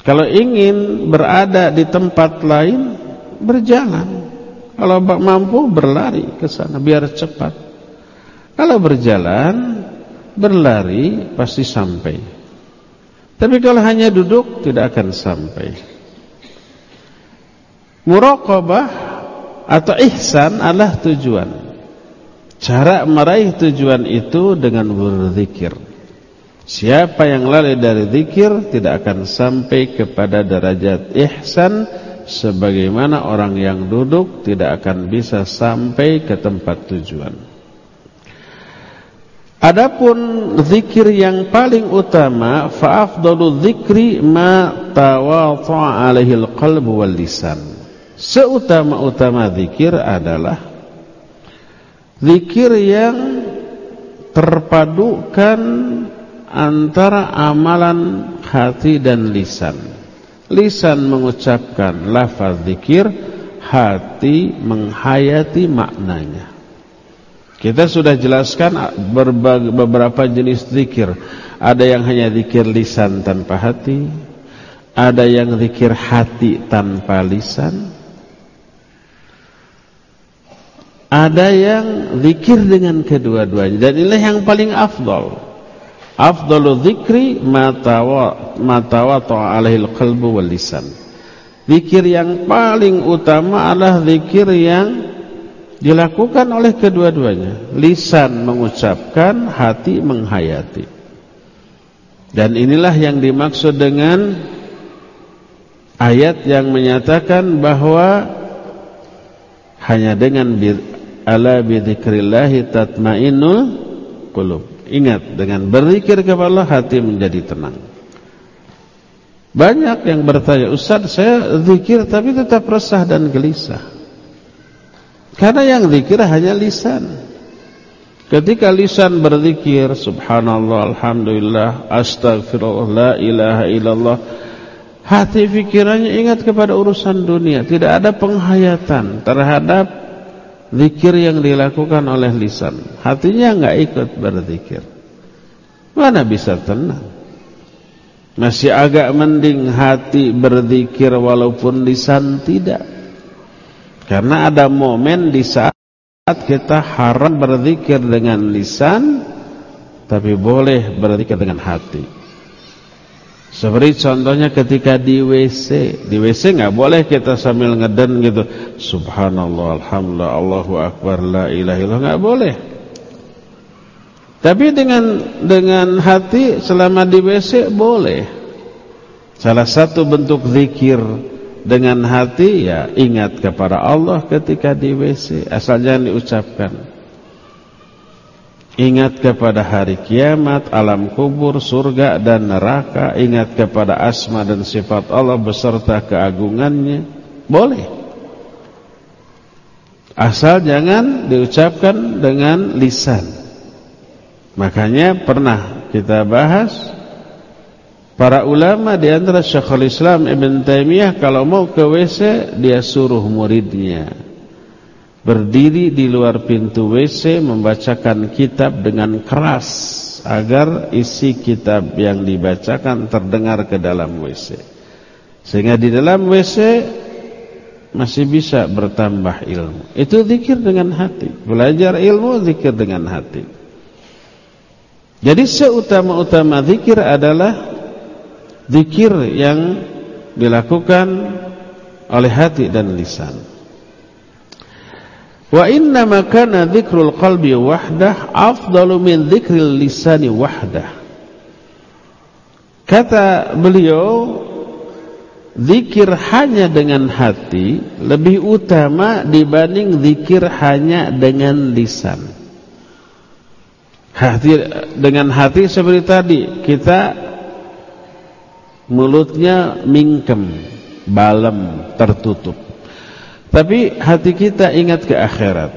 Kalau ingin berada di tempat lain, berjalan. Kalau mampu berlari ke sana biar cepat. Kalau berjalan, berlari pasti sampai. Tapi kalau hanya duduk tidak akan sampai. Muraqabah atau ihsan adalah tujuan. Cara meraih tujuan itu dengan berzikir. Siapa yang lalai dari zikir tidak akan sampai kepada derajat ihsan sebagaimana orang yang duduk tidak akan bisa sampai ke tempat tujuan. Adapun zikir yang paling utama fa afdalu dzikri ma tawadha'a alaihi alqalbu wal lisan. Seutama-utama zikir adalah Zikir yang terpadukan antara amalan hati dan lisan. Lisan mengucapkan lafaz zikir, hati menghayati maknanya. Kita sudah jelaskan beberapa jenis zikir. Ada yang hanya zikir lisan tanpa hati, ada yang zikir hati tanpa lisan, Ada yang zikir dengan kedua-duanya dan inilah yang paling afdal. Afdalu zikri matawa matawa alaihi qalbu wal lisan. Zikir yang paling utama adalah zikir yang dilakukan oleh kedua-duanya. Lisan mengucapkan, hati menghayati. Dan inilah yang dimaksud dengan ayat yang menyatakan bahwa hanya dengan ala bidzikrillahi tatmainnul qulub. Ingat dengan berzikir kepada Allah hati menjadi tenang. Banyak yang bertanya, "Ustaz, saya zikir tapi tetap resah dan gelisah." Karena yang zikir hanya lisan. Ketika lisan berzikir subhanallah, alhamdulillah, astagfirullah, la ilaha illallah, hati fikirannya ingat kepada urusan dunia, tidak ada penghayatan terhadap Zikir yang dilakukan oleh lisan. Hatinya enggak ikut berzikir. Mana bisa tenang? Masih agak mending hati berzikir Walaupun lisan tidak. Karena ada momen di saat kita haram berzikir dengan lisan Tapi boleh berzikir dengan hati seperti contohnya ketika di WC, di WC nggak boleh kita sambil ngeden gitu. Subhanallah, alhamdulillah, Allahu akbar, la ilaha illallah nggak boleh. Tapi dengan dengan hati selama di WC boleh. Salah satu bentuk zikir dengan hati ya ingat kepada Allah ketika di WC asal jangan diucapkan. Ingat kepada hari kiamat, alam kubur, surga dan neraka, ingat kepada asma dan sifat Allah beserta keagungannya. Boleh. Asal jangan diucapkan dengan lisan. Makanya pernah kita bahas Para ulama di antara Syekhul Islam Ibn Taimiyah kalau mau ke WC dia suruh muridnya berdiri di luar pintu WC membacakan kitab dengan keras agar isi kitab yang dibacakan terdengar ke dalam WC. Sehingga di dalam WC masih bisa bertambah ilmu. Itu zikir dengan hati. Belajar ilmu zikir dengan hati. Jadi seutama-utama zikir adalah zikir yang dilakukan oleh hati dan lisan. Wa inna makana dzikrul qalbi wahdah afdalu min dzikril lisani wahdah. Kata beliau, zikir hanya dengan hati lebih utama dibanding zikir hanya dengan lisan. Hati dengan hati seperti tadi kita mulutnya mingkem, balem, tertutup. Tapi hati kita ingat ke akhirat.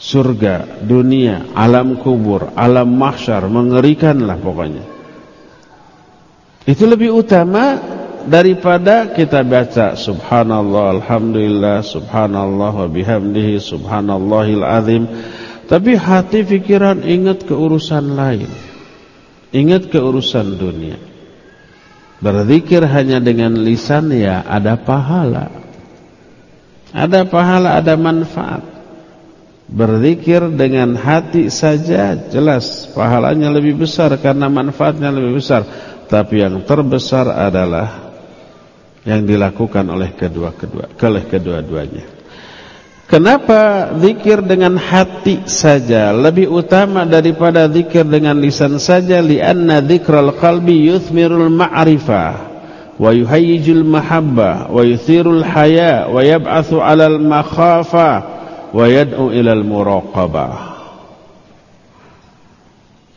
Surga, dunia, alam kubur, alam mahsyar, mengerikanlah pokoknya. Itu lebih utama daripada kita baca subhanallah, alhamdulillah, subhanallah wa bihamdihi, subhanallahil azim. Tapi hati pikiran ingat ke urusan lain. Ingat ke urusan dunia. Berzikir hanya dengan lisan ya ada pahala. Ada pahala, ada manfaat. Berzikir dengan hati saja jelas pahalanya lebih besar karena manfaatnya lebih besar. Tapi yang terbesar adalah yang dilakukan oleh kedua-kedua, oleh kedua-duanya. Kenapa zikir dengan hati saja lebih utama daripada zikir dengan lisan saja? Lianna dzikral qalbi yuthmirul ma'rifah wa yuhayyijul mahabbah wa yuthirul haya wa yab'atsu 'alal makhafa wa yad'u ilal muraqabah.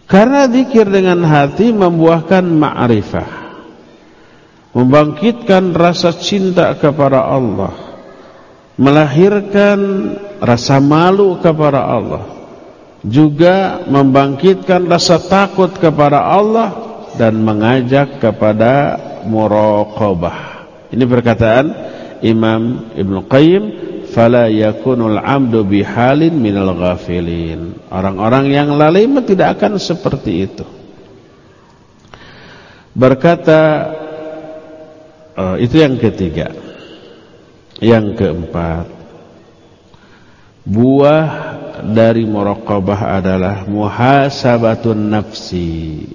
Karena zikir dengan hati membuahkan ma'rifah. Membangkitkan rasa cinta kepada Allah melahirkan rasa malu kepada Allah juga membangkitkan rasa takut kepada Allah dan mengajak kepada muraqabah. Ini perkataan Imam Ibn Qayyim fala yakunul amdu bihalin minal ghafilin. Orang-orang yang lalai tidak akan seperti itu. Berkata uh, itu yang ketiga. Yang keempat Buah dari muraqabah adalah Muhasabatun nafsi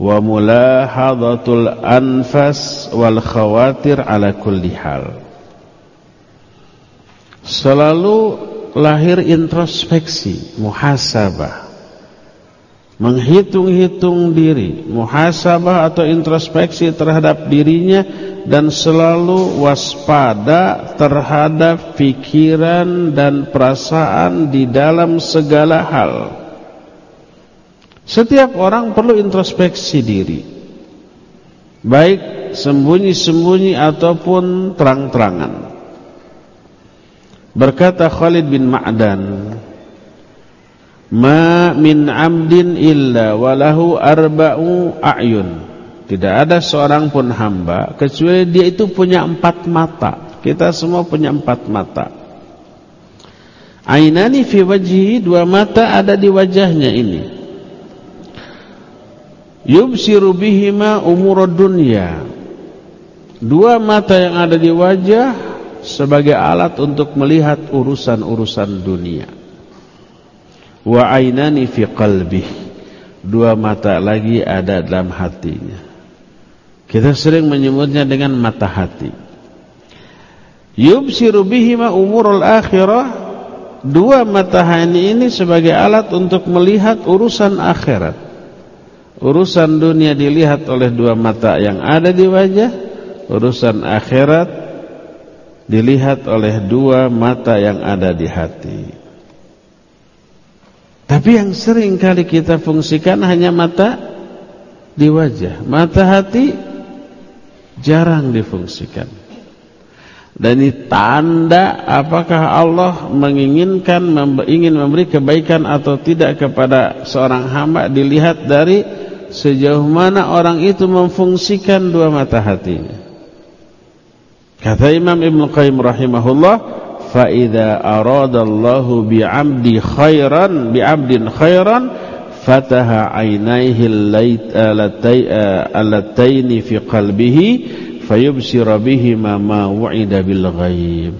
Wa mulahadatul anfas Wal khawatir ala kulli hal Selalu lahir introspeksi Muhasabah Menghitung-hitung diri Muhasabah atau introspeksi terhadap dirinya dan selalu waspada terhadap pikiran dan perasaan di dalam segala hal. Setiap orang perlu introspeksi diri. Baik sembunyi-sembunyi ataupun terang-terangan. Berkata Khalid bin Ma'dan, "Ma min 'amdin illa walahu arba'u a'yun." Tidak ada seorang pun hamba kecuali dia itu punya empat mata. Kita semua punya empat mata. Ainani fi wajhi dua mata ada di wajahnya ini. Yubsiru bihima umurud dunya. Dua mata yang ada di wajah sebagai alat untuk melihat urusan-urusan dunia. Wa ainani fi qalbih. Dua mata lagi ada dalam hatinya. Kita sering menyebutnya dengan mata hati. Yubsiru bihima umurul akhirah. Dua mata hati ini sebagai alat untuk melihat urusan akhirat. Urusan dunia dilihat oleh dua mata yang ada di wajah, urusan akhirat dilihat oleh dua mata yang ada di hati. Tapi yang sering kali kita fungsikan hanya mata di wajah, mata hati jarang difungsikan. Dan ini tanda apakah Allah menginginkan ingin memberi kebaikan atau tidak kepada seorang hamba dilihat dari sejauh mana orang itu memfungsikan dua mata hatinya. Kata Imam Ibn Qayyim rahimahullah, idza aradallahu bi'abdi khairan bi'abdin khairan fataha 'ainaihi allataini fi qalbihi fayubsira bihima ma wu'ida bil ghaib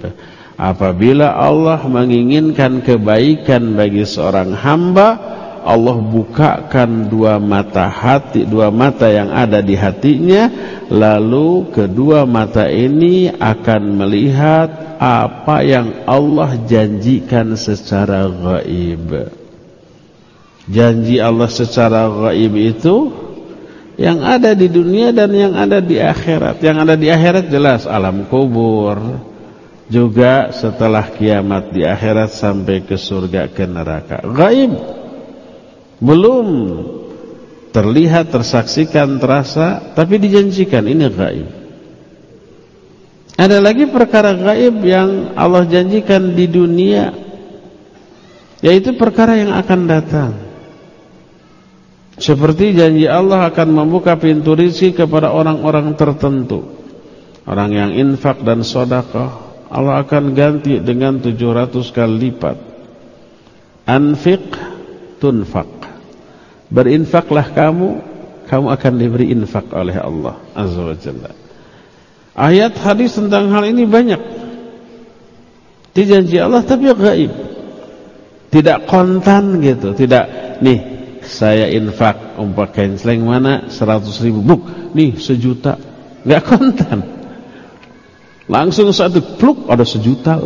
apabila Allah menginginkan kebaikan bagi seorang hamba Allah bukakan dua mata hati dua mata yang ada di hatinya lalu kedua mata ini akan melihat apa yang Allah janjikan secara gaib janji Allah secara gaib itu yang ada di dunia dan yang ada di akhirat. Yang ada di akhirat jelas alam kubur. Juga setelah kiamat di akhirat sampai ke surga ke neraka. Gaib. Belum terlihat, tersaksikan, terasa, tapi dijanjikan ini gaib. Ada lagi perkara gaib yang Allah janjikan di dunia yaitu perkara yang akan datang. Seperti janji Allah akan membuka pintu rizki kepada orang-orang tertentu. Orang yang infak dan sodakah. Allah akan ganti dengan 700 kali lipat. Anfiq tunfak. Berinfaklah kamu, kamu akan diberi infak oleh Allah Azza wa Jalla. Ayat hadis tentang hal ini banyak. Di janji Allah tapi gaib. Tidak kontan gitu, tidak nih saya infak umpah kain seleng mana 100 ribu buk nih sejuta nggak kontan langsung satu pluk ada sejuta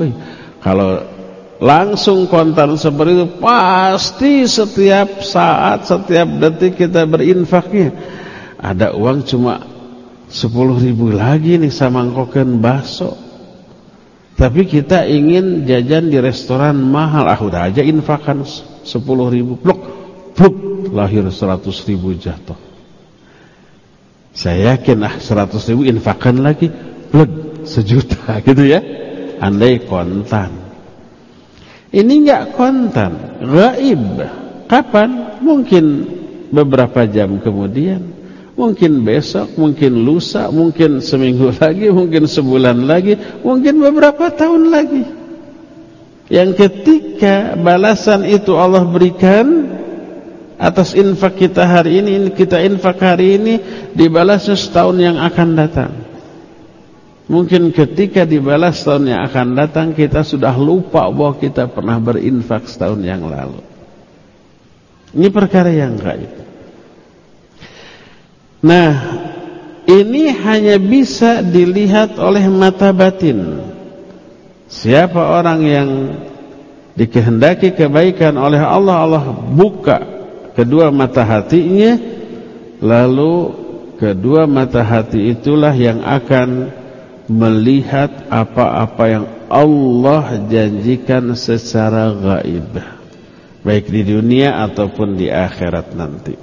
kalau langsung kontan seperti itu pasti setiap saat setiap detik kita berinfaknya ada uang cuma 10 ribu lagi nih sama ngkoken bakso tapi kita ingin jajan di restoran mahal ah udah aja infakan 10 ribu pluk pluk lahir seratus ribu jatuh. Saya yakin ah seratus ribu infakan lagi, bled sejuta [laughs] gitu ya. Andai kontan. Ini enggak kontan, gaib. Kapan? Mungkin beberapa jam kemudian, mungkin besok, mungkin lusa, mungkin seminggu [laughs] lagi, mungkin sebulan lagi, mungkin beberapa tahun lagi. Yang ketika balasan itu Allah berikan atas infak kita hari ini kita infak hari ini dibalasnya setahun yang akan datang mungkin ketika dibalas setahun yang akan datang kita sudah lupa bahwa kita pernah berinfak setahun yang lalu. Ini perkara yang gaib. Nah ini hanya bisa dilihat oleh mata batin. Siapa orang yang dikehendaki kebaikan oleh Allah Allah buka kedua mata hatinya lalu kedua mata hati itulah yang akan melihat apa-apa yang Allah janjikan secara gaib. Baik di dunia ataupun di akhirat nanti.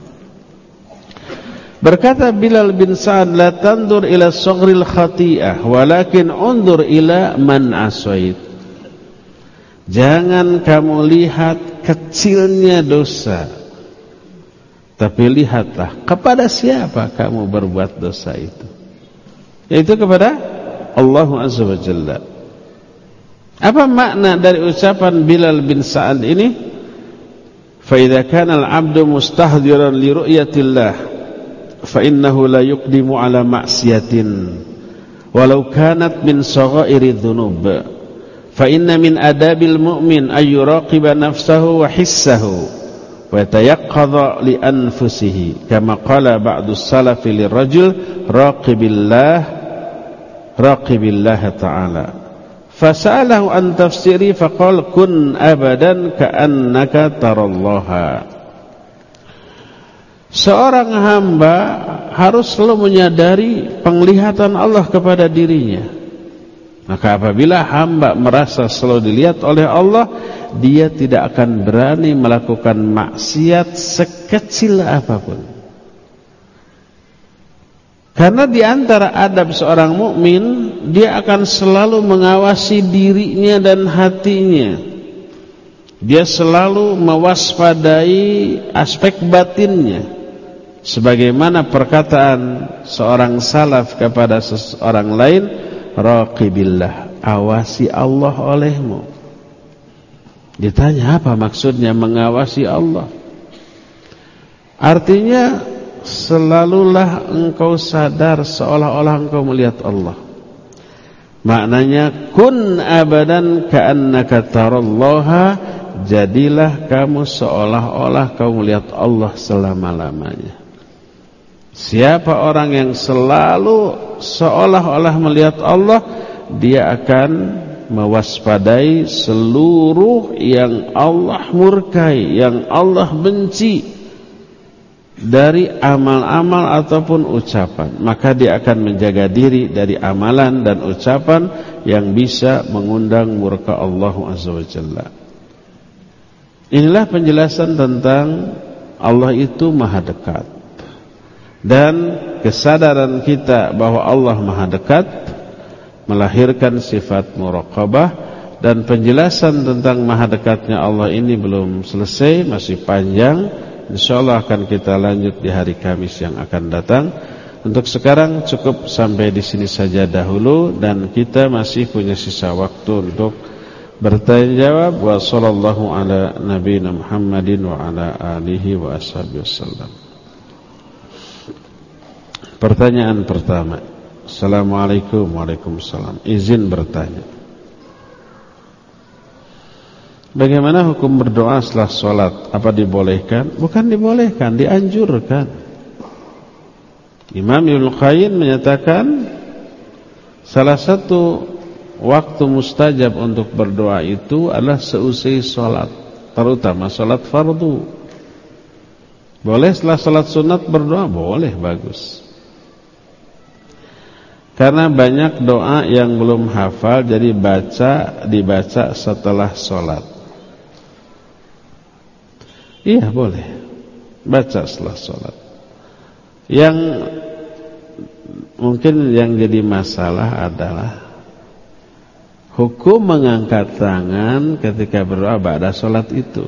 Berkata Bilal bin Sa'ad la tandur ila saghril khati'ah walakin undur ila man asait Jangan kamu lihat kecilnya dosa tapi lihatlah kepada siapa kamu berbuat dosa itu. Yaitu kepada Allah Azza wa Jalla. Apa makna dari ucapan Bilal bin Sa'ad ini? Fa al-'abdu mustahdiran li ru'yatillah fa innahu la 'ala ma'siyatin walau kanat min saghairi dhunub. Min adabil mu'min ay yuraqiba wa hissahu qala ba'du salafi lirajul raqibillah ta'ala fasa'alahu an tafsiri faqal kun abadan ka'annaka tarallaha Seorang hamba harus selalu menyadari penglihatan Allah kepada dirinya. Maka apabila hamba merasa selalu dilihat oleh Allah, dia tidak akan berani melakukan maksiat sekecil apa pun. Karena di antara adab seorang mukmin, dia akan selalu mengawasi dirinya dan hatinya. Dia selalu mewaspadai aspek batinnya. Sebagaimana perkataan seorang salaf kepada seseorang lain raqibillah awasi Allah olehmu. Ditanya apa maksudnya mengawasi Allah? Artinya selalulah engkau sadar seolah-olah engkau melihat Allah. Maknanya kun abadan ka'annaka tarallaha jadilah kamu seolah-olah kau melihat Allah selama-lamanya. Siapa orang yang selalu seolah-olah melihat Allah Dia akan mewaspadai seluruh yang Allah murkai Yang Allah benci Dari amal-amal ataupun ucapan. Maka dia akan menjaga diri dari amalan dan ucapan Yang bisa mengundang murka Allah Azza wa Jalla. Inilah penjelasan tentang Allah itu maha dekat. Dan kesadaran kita bahwa Allah Maha dekat melahirkan sifat muraqabah dan penjelasan tentang maha dekatnya Allah ini belum selesai masih panjang insyaallah akan kita lanjut di hari Kamis yang akan datang. Untuk sekarang cukup sampai di sini saja dahulu dan kita masih punya sisa waktu untuk bertanya jawab. Wa sallallahu ala nabiyina Muhammadin wa ala alihi wa ashabihi wasallam Pertanyaan pertama. Assalamualaikum Waalaikumsalam Izin bertanya Bagaimana hukum berdoa setelah sholat Apa dibolehkan? Bukan dibolehkan, dianjurkan Imam Ibn Qayyim menyatakan Salah satu waktu mustajab untuk berdoa itu adalah seusai sholat Terutama sholat fardu Boleh setelah sholat sunat berdoa? Boleh, bagus karena banyak doa yang belum hafal jadi baca dibaca setelah sholat. Iya boleh baca setelah sholat. Yang mungkin yang jadi masalah adalah hukum mengangkat tangan ketika berdoa pada sholat itu.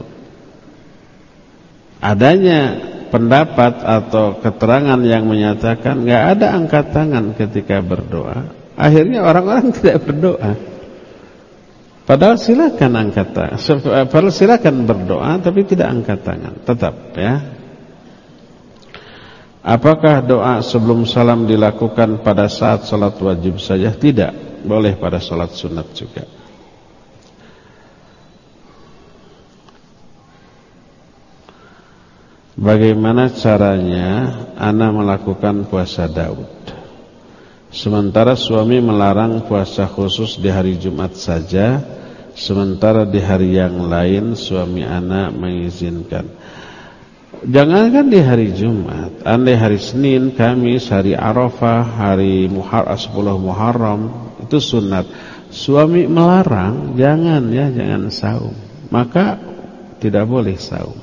Adanya pendapat atau keterangan yang menyatakan nggak ada angkat tangan ketika berdoa, akhirnya orang-orang [laughs] tidak berdoa. Padahal silakan angkat tangan, padahal silakan berdoa tapi tidak angkat tangan, tetap ya. Apakah doa sebelum salam dilakukan pada saat sholat wajib saja? Tidak, boleh pada sholat sunat juga. Bagaimana caranya Ana melakukan puasa Daud Sementara suami melarang puasa khusus di hari Jumat saja Sementara di hari yang lain suami Ana mengizinkan. Jangankan di hari Jumat Andai hari Senin, Kamis, hari Arafah, hari Muharram, 10 Muharram Itu sunat. Suami melarang Jangan ya, jangan saum. Maka tidak boleh saum.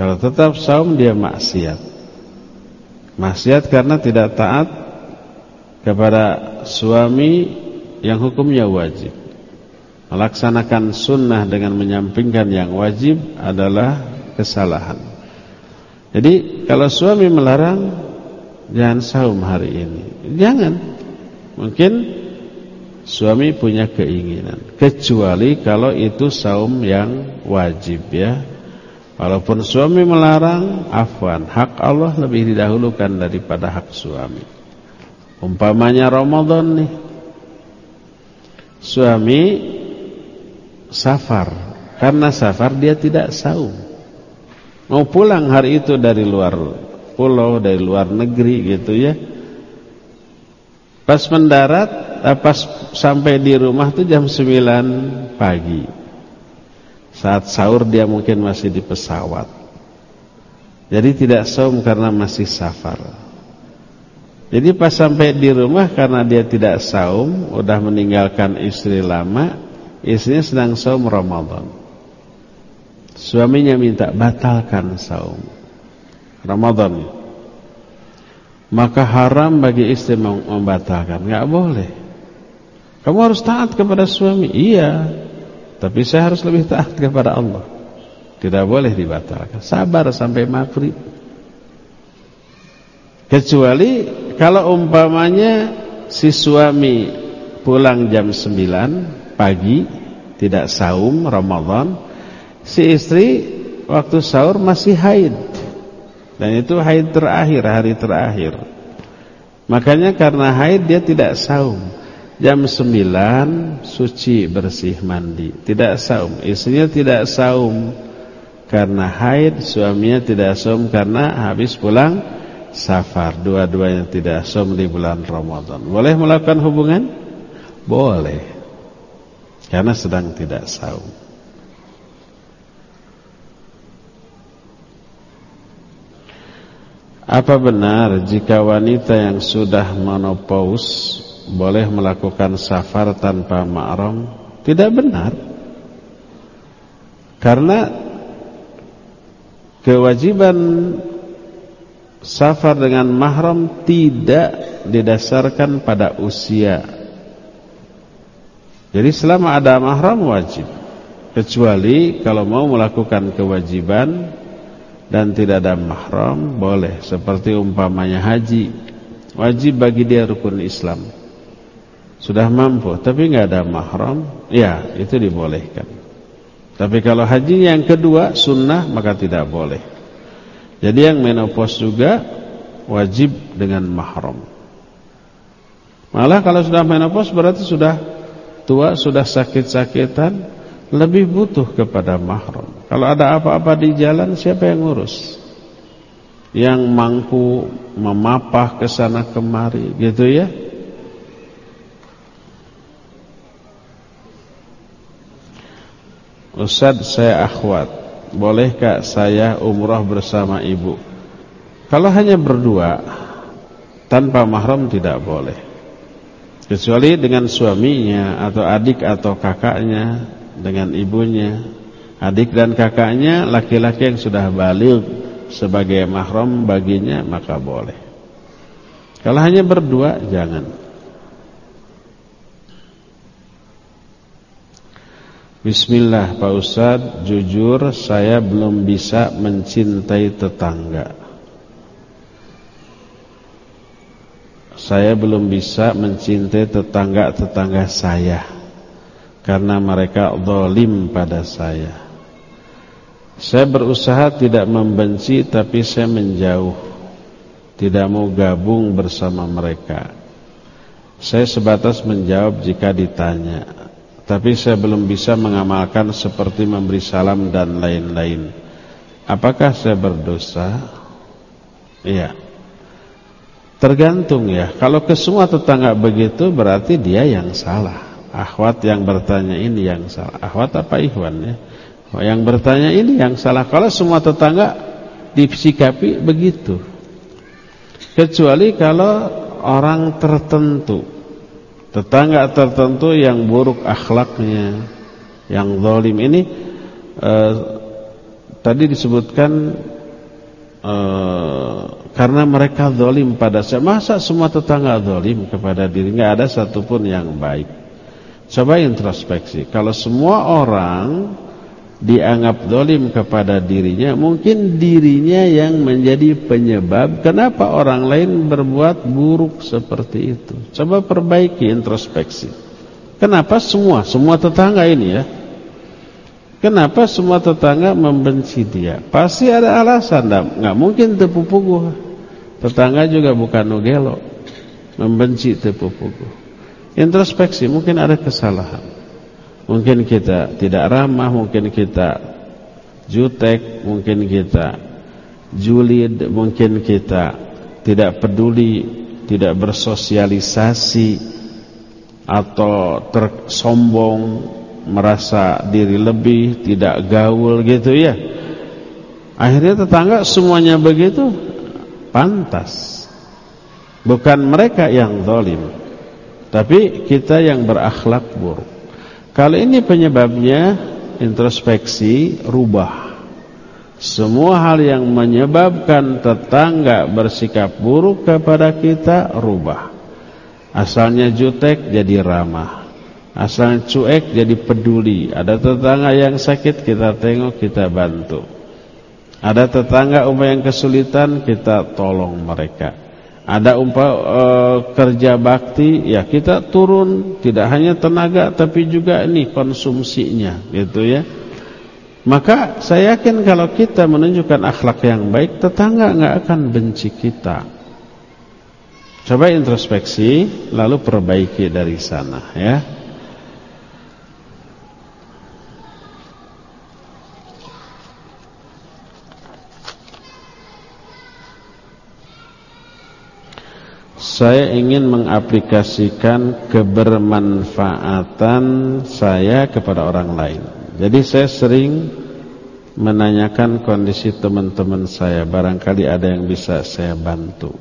Kalau tetap saum dia maksiat. Maksiat karena tidak taat kepada suami yang hukumnya wajib. Melaksanakan sunnah dengan menyampingkan yang wajib adalah kesalahan. Jadi kalau suami melarang jangan saum hari ini. Jangan. Mungkin suami punya keinginan kecuali kalau itu saum yang wajib ya Walaupun suami melarang, afwan, hak Allah lebih didahulukan daripada hak suami. Umpamanya Ramadan nih. Suami safar. Karena safar dia tidak saum. Mau pulang hari itu dari luar pulau, dari luar negeri gitu ya. Pas mendarat, eh, pas sampai di rumah tuh jam 9 pagi. Saat sahur dia mungkin masih di pesawat. Jadi tidak saum karena masih safar. Jadi pas sampai di rumah karena dia tidak saum, udah meninggalkan istri lama, istrinya sedang saum Ramadan. Suaminya minta batalkan saum Ramadan. Maka haram bagi istri membatalkan, nggak boleh. Kamu harus taat kepada suami. Iya. Tapi saya harus lebih taat kepada Allah. Tidak boleh dibatalkan. Sabar sampai maghrib. Kecuali kalau umpamanya si suami pulang jam 9 pagi, tidak saum Ramadan, si istri waktu sahur masih haid. Dan itu haid terakhir, hari terakhir. Makanya karena haid dia tidak saum. Jam 9 suci bersih mandi, tidak saum. Istrinya tidak saum karena haid, suaminya tidak som karena habis pulang safar. Dua-duanya tidak som di bulan Ramadan. Boleh melakukan hubungan? Boleh. Karena sedang tidak saum. Apa benar jika wanita yang sudah menopause boleh melakukan safar tanpa mahram? Tidak benar. Karena kewajiban safar dengan mahram tidak didasarkan pada usia. Jadi selama ada mahram wajib. Kecuali kalau mau melakukan kewajiban dan tidak ada mahram boleh seperti umpamanya haji. Wajib bagi dia rukun Islam. Sudah mampu tapi nggak ada mahram, ya itu dibolehkan. Tapi kalau haji yang kedua sunnah maka tidak boleh. Jadi yang menopause juga wajib dengan mahram. Malah kalau sudah menopause berarti sudah tua, sudah sakit-sakitan, lebih butuh kepada mahram. Kalau ada apa-apa di jalan siapa yang ngurus? Yang mampu memapah ke sana kemari, gitu ya? Ustaz saya akhwat Bolehkah saya umrah bersama ibu? Kalau hanya berdua Tanpa mahram tidak boleh. Kecuali dengan suaminya Atau adik atau kakaknya Dengan ibunya. Adik dan kakaknya Laki-laki yang sudah balik Sebagai mahram baginya Maka boleh. Kalau hanya berdua jangan Bismillah Pak Ustadz. Jujur saya belum bisa mencintai tetangga. Saya belum bisa mencintai tetangga-tetangga saya Karena mereka zalim pada saya. Saya berusaha tidak membenci Tapi saya menjauh. Tidak mau gabung bersama mereka. Saya sebatas menjawab jika ditanya tapi saya belum bisa mengamalkan seperti memberi salam dan lain-lain. Apakah saya berdosa? Iya. Tergantung ya. Kalau ke semua tetangga begitu berarti dia yang salah. Akhwat yang bertanya ini yang salah. Akhwat apa ikhwan ya? Yang bertanya ini yang salah. Kalau semua tetangga disikapi begitu. Kecuali kalau orang tertentu tetangga tertentu yang buruk akhlaknya, yang zalim ini eh, tadi disebutkan eh, karena mereka zalim pada saya. Masa semua tetangga zalim kepada diri? Enggak ada satupun yang baik. Coba introspeksi. Kalau semua orang dianggap dolim kepada dirinya Mungkin dirinya yang menjadi penyebab Kenapa orang lain berbuat buruk seperti itu. Coba perbaiki introspeksi. Kenapa semua, semua tetangga ini ya? Kenapa semua tetangga membenci dia? Pasti ada alasan Nggak mungkin tepu puguh. Tetangga juga bukan nugelo. Membenci tepu puguh. Introspeksi mungkin ada kesalahan Mungkin kita tidak ramah, mungkin kita jutek, mungkin kita julid, mungkin kita tidak peduli, tidak bersosialisasi atau tersombong, merasa diri lebih, tidak gaul gitu ya. Akhirnya tetangga semuanya begitu pantas. Bukan mereka yang zalim, tapi kita yang berakhlak buruk. Kalau ini penyebabnya introspeksi, rubah. Semua hal yang menyebabkan tetangga bersikap buruk kepada kita, rubah. Asalnya jutek jadi ramah. Asalnya cuek jadi peduli. Ada tetangga yang sakit kita tengok, kita bantu. Ada tetangga umpah yang kesulitan, kita tolong mereka. Ada umpah e, kerja bakti, ya kita turun tidak hanya tenaga tapi juga ini konsumsinya, gitu ya. Maka saya yakin kalau kita menunjukkan akhlak yang baik, tetangga nggak akan benci kita. Coba introspeksi, lalu perbaiki dari sana, ya. Saya ingin mengaplikasikan kebermanfaatan saya kepada orang lain. Jadi saya sering menanyakan kondisi teman-teman saya, barangkali ada yang bisa saya bantu.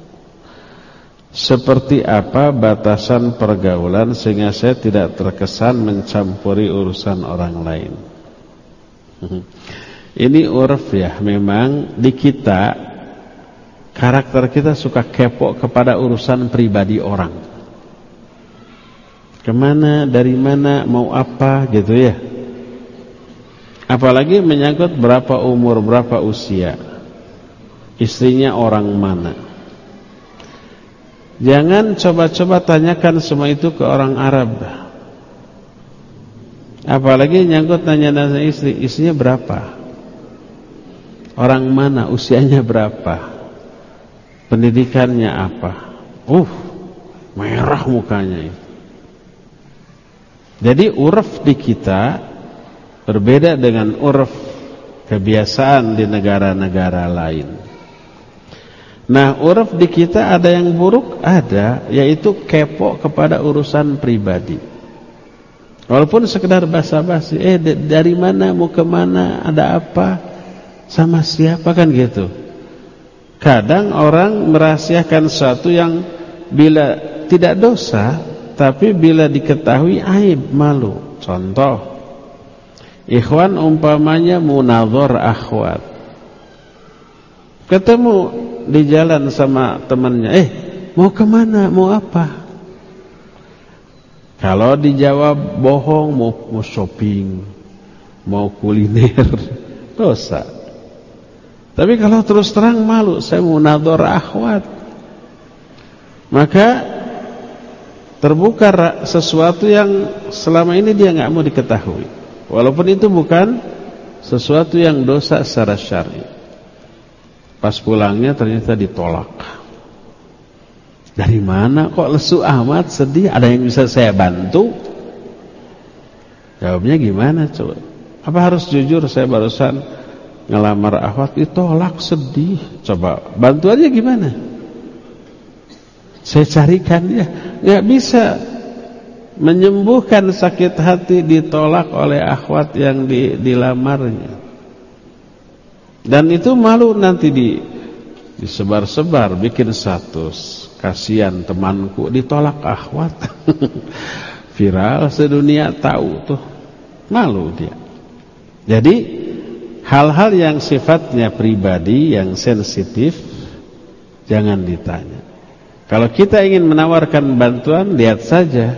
Seperti apa batasan pergaulan sehingga saya tidak terkesan mencampuri urusan orang lain. [laughs] Ini urf ya, memang di kita Karakter kita suka kepo kepada urusan pribadi orang. Ke mana, dari mana, mau apa gitu ya. Apalagi menyangkut berapa umur, berapa usia. Istrinya orang mana. Jangan coba-coba tanyakan semua itu ke orang Arab. Apalagi nyangkut nanya-nanya istri, istrinya berapa? Orang mana, usianya berapa? Pendidikannya apa? Uh, merah mukanya itu. Jadi urf di kita berbeda dengan urf kebiasaan di negara-negara lain. Nah, urf di kita ada yang buruk, ada, yaitu kepo kepada urusan pribadi. Walaupun sekedar basa-basi, eh dari mana mau ke mana, ada apa, sama siapa kan gitu. Kadang orang merahasiakan sesuatu yang bila tidak dosa, tapi bila diketahui aib, malu. Contoh, ikhwan umpamanya munazor akhwat. Ketemu di jalan sama temannya, eh mau ke mana, mau apa? Kalau dijawab bohong, mau, mau shopping, mau kuliner, [laughs] dosa. Tapi kalau terus terang malu, saya mau nador akhwat. Maka terbuka sesuatu yang selama ini dia nggak mau diketahui. Walaupun itu bukan sesuatu yang dosa secara syar'i. Pas pulangnya ternyata ditolak. Dari mana kok lesu amat sedih? Ada yang bisa saya bantu? Jawabnya gimana coba? Apa harus jujur saya barusan ngelamar akhwat ditolak sedih. Coba bantu aja gimana? Saya carikan ya nggak bisa. Menyembuhkan sakit hati ditolak oleh akhwat yang di, dilamarnya. Dan itu malu nanti di disebar-sebar bikin status. Kasihan temanku ditolak akhwat. [laughs] Viral sedunia tahu tuh. Malu dia. Jadi Hal-hal yang sifatnya pribadi, yang sensitif, jangan ditanya. Kalau kita ingin menawarkan bantuan, lihat saja.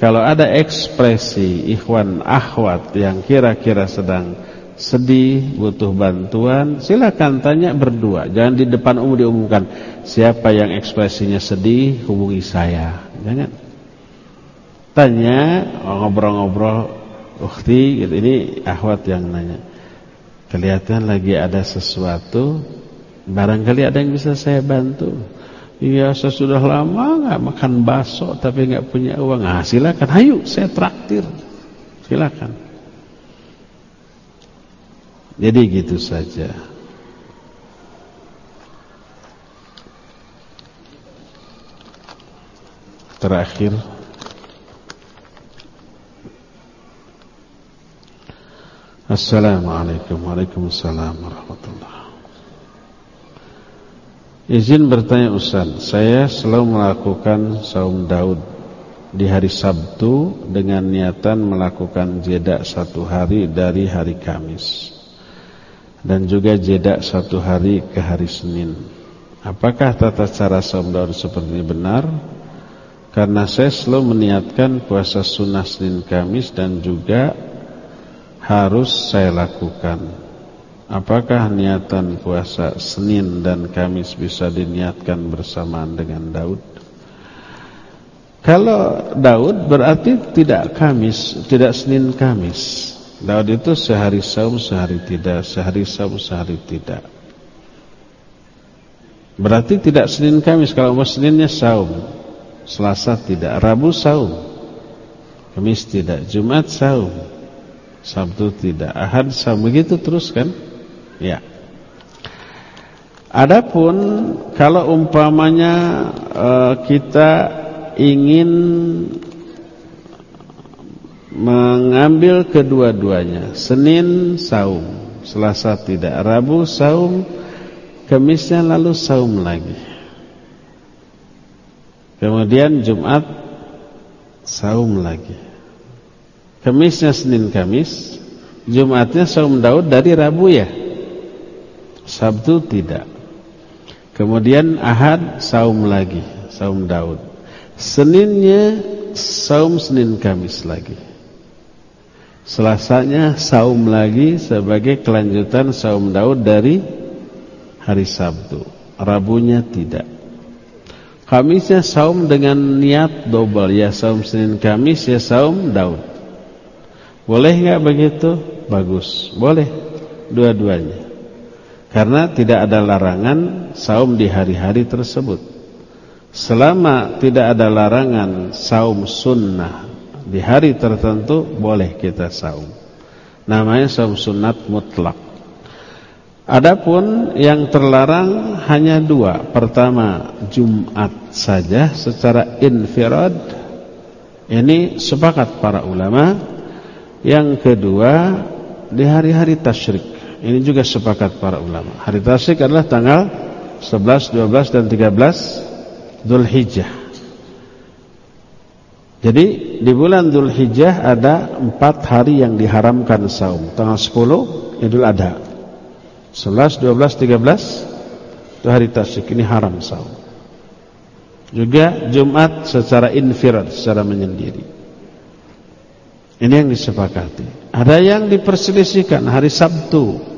Kalau ada ekspresi ikhwan akhwat yang kira-kira sedang sedih, butuh bantuan, silakan tanya berdua. Jangan di depan umum diumumkan, siapa yang ekspresinya sedih, hubungi saya. Jangan. Tanya, ngobrol-ngobrol, ukti, gitu. ini akhwat yang nanya kelihatan lagi ada sesuatu. Barangkali ada yang bisa saya bantu. Iya saya sudah lama nggak makan bakso tapi nggak punya uang. Ah silakan. Ayo saya traktir. Silakan. Jadi gitu saja. Terakhir Assalamualaikum Waalaikumsalam warahmatullahi Izin bertanya Ustaz, saya selalu melakukan saum Daud di hari Sabtu dengan niatan melakukan jeda satu hari dari hari Kamis dan juga jeda satu hari ke hari Senin. Apakah tata cara saum Daud seperti ini benar? Karena saya selalu meniatkan puasa sunnah Senin Kamis dan juga harus saya lakukan. Apakah niatan puasa Senin dan Kamis bisa diniatkan bersamaan dengan Daud? Kalau Daud berarti tidak Kamis, tidak Senin Kamis. Daud itu sehari saum, sehari tidak, sehari saum, sehari tidak. Berarti tidak Senin Kamis, kalau mau Seninnya saum. Selasa tidak, Rabu saum. Kamis tidak, Jumat saum. Sabtu tidak, Ahad saum. Begitu terus kan? Ya. Adapun kalau umpamanya uh, kita ingin mengambil kedua-duanya, Senin saum, Selasa tidak, Rabu saum, Kamisnya lalu saum lagi. Kemudian Jumat saum lagi. Kamisnya Senin Kamis, Jumatnya saum Daud dari Rabu ya. Sabtu tidak. Kemudian Ahad saum lagi, saum Daud. Seninnya saum Senin Kamis lagi. Selasanya saum lagi sebagai kelanjutan saum Daud dari hari Sabtu. Rabunya tidak. Kamisnya saum dengan niat double ya saum Senin Kamis ya saum Daud. Boleh nggak begitu? Bagus. Boleh dua-duanya. Karena tidak ada larangan saum di hari-hari tersebut. Selama tidak ada larangan saum sunnah di hari tertentu boleh kita saum. Namanya saum sunat mutlak. Adapun yang terlarang hanya dua. Pertama Jumat saja secara infirad. Ini sepakat para ulama. Yang kedua di hari-hari tasyrik. Ini juga sepakat para ulama. Hari tasyrik adalah tanggal 11, 12 dan 13 Dzulhijjah. Jadi di bulan Dzulhijjah ada empat hari yang diharamkan saum. Tanggal 10 Idul Adha. 11, 12, 13 itu hari tasyrik ini haram saum. Juga Jumat secara infirad, secara menyendiri. Ini yang disepakati. Ada yang diperselisihkan hari Sabtu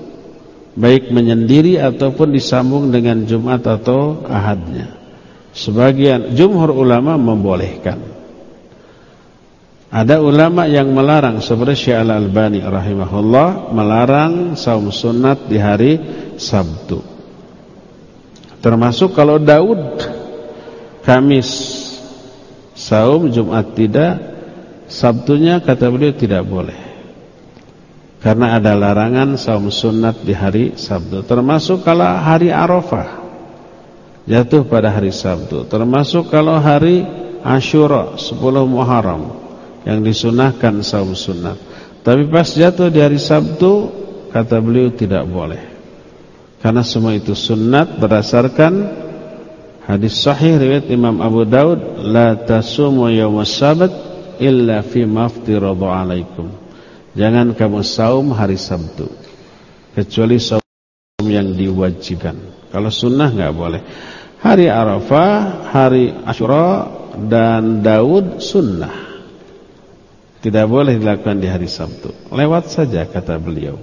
baik menyendiri ataupun disambung dengan Jumat atau Ahadnya. Sebagian jumhur ulama membolehkan. Ada ulama yang melarang seperti Syekh Al-Albani rahimahullah melarang saum sunat di hari Sabtu. Termasuk kalau Daud Kamis saum Jumat tidak, Sabtunya kata beliau tidak boleh. Karena ada larangan saum sunat di hari Sabtu Termasuk kalau hari Arafah. Jatuh pada hari Sabtu Termasuk kalau hari Ashura 10 Muharram Yang disunahkan saum sunat Tapi pas jatuh di hari Sabtu Kata beliau tidak boleh. Karena semua itu sunat berdasarkan Hadis sahih riwayat Imam Abu Daud La tasumu yawmas sabat Illa fi maftiradu alaikum Jangan kamu saum hari Sabtu Kecuali saum yang diwajibkan. Kalau sunnah nggak boleh. Hari Arafah, hari Ashura dan Daud sunnah. Tidak boleh dilakukan di hari Sabtu. Lewat saja kata beliau.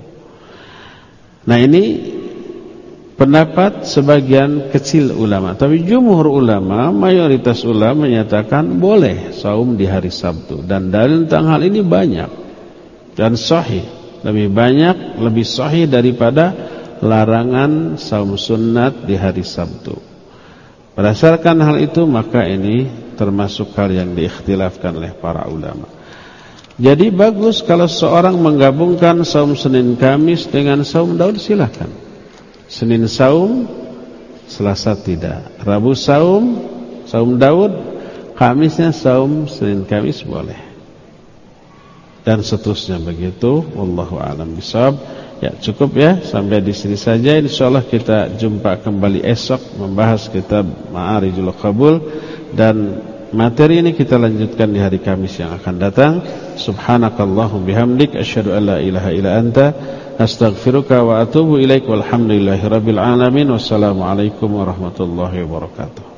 Nah ini pendapat sebagian kecil ulama Tapi jumhur ulama, mayoritas ulama menyatakan boleh saum di hari Sabtu Dan dalil tentang hal ini banyak dan sahih lebih banyak lebih sahih daripada larangan saum sunat di hari Sabtu. Berdasarkan hal itu maka ini termasuk hal yang diikhtilafkan oleh para ulama. Jadi bagus kalau seorang menggabungkan saum Senin Kamis dengan saum Daud silakan. Senin saum, Selasa tidak. Rabu saum, saum Daud, Kamisnya saum Senin Kamis boleh. Dan seterusnya begitu wallahu alam bisawab Ya cukup ya sampai di sini saja. Insyaallah kita jumpa kembali esok membahas kitab Ma'arijul Qabul. Dan materi ini kita lanjutkan di hari Kamis yang akan datang. Subhanakallahum bihamdik asyhadu an la ilaha illa anta astaghfiruka wa atubu ilaik walhamdulillahirabbil alamin. Wassalamu alaikum warahmatullahi wabarakatuh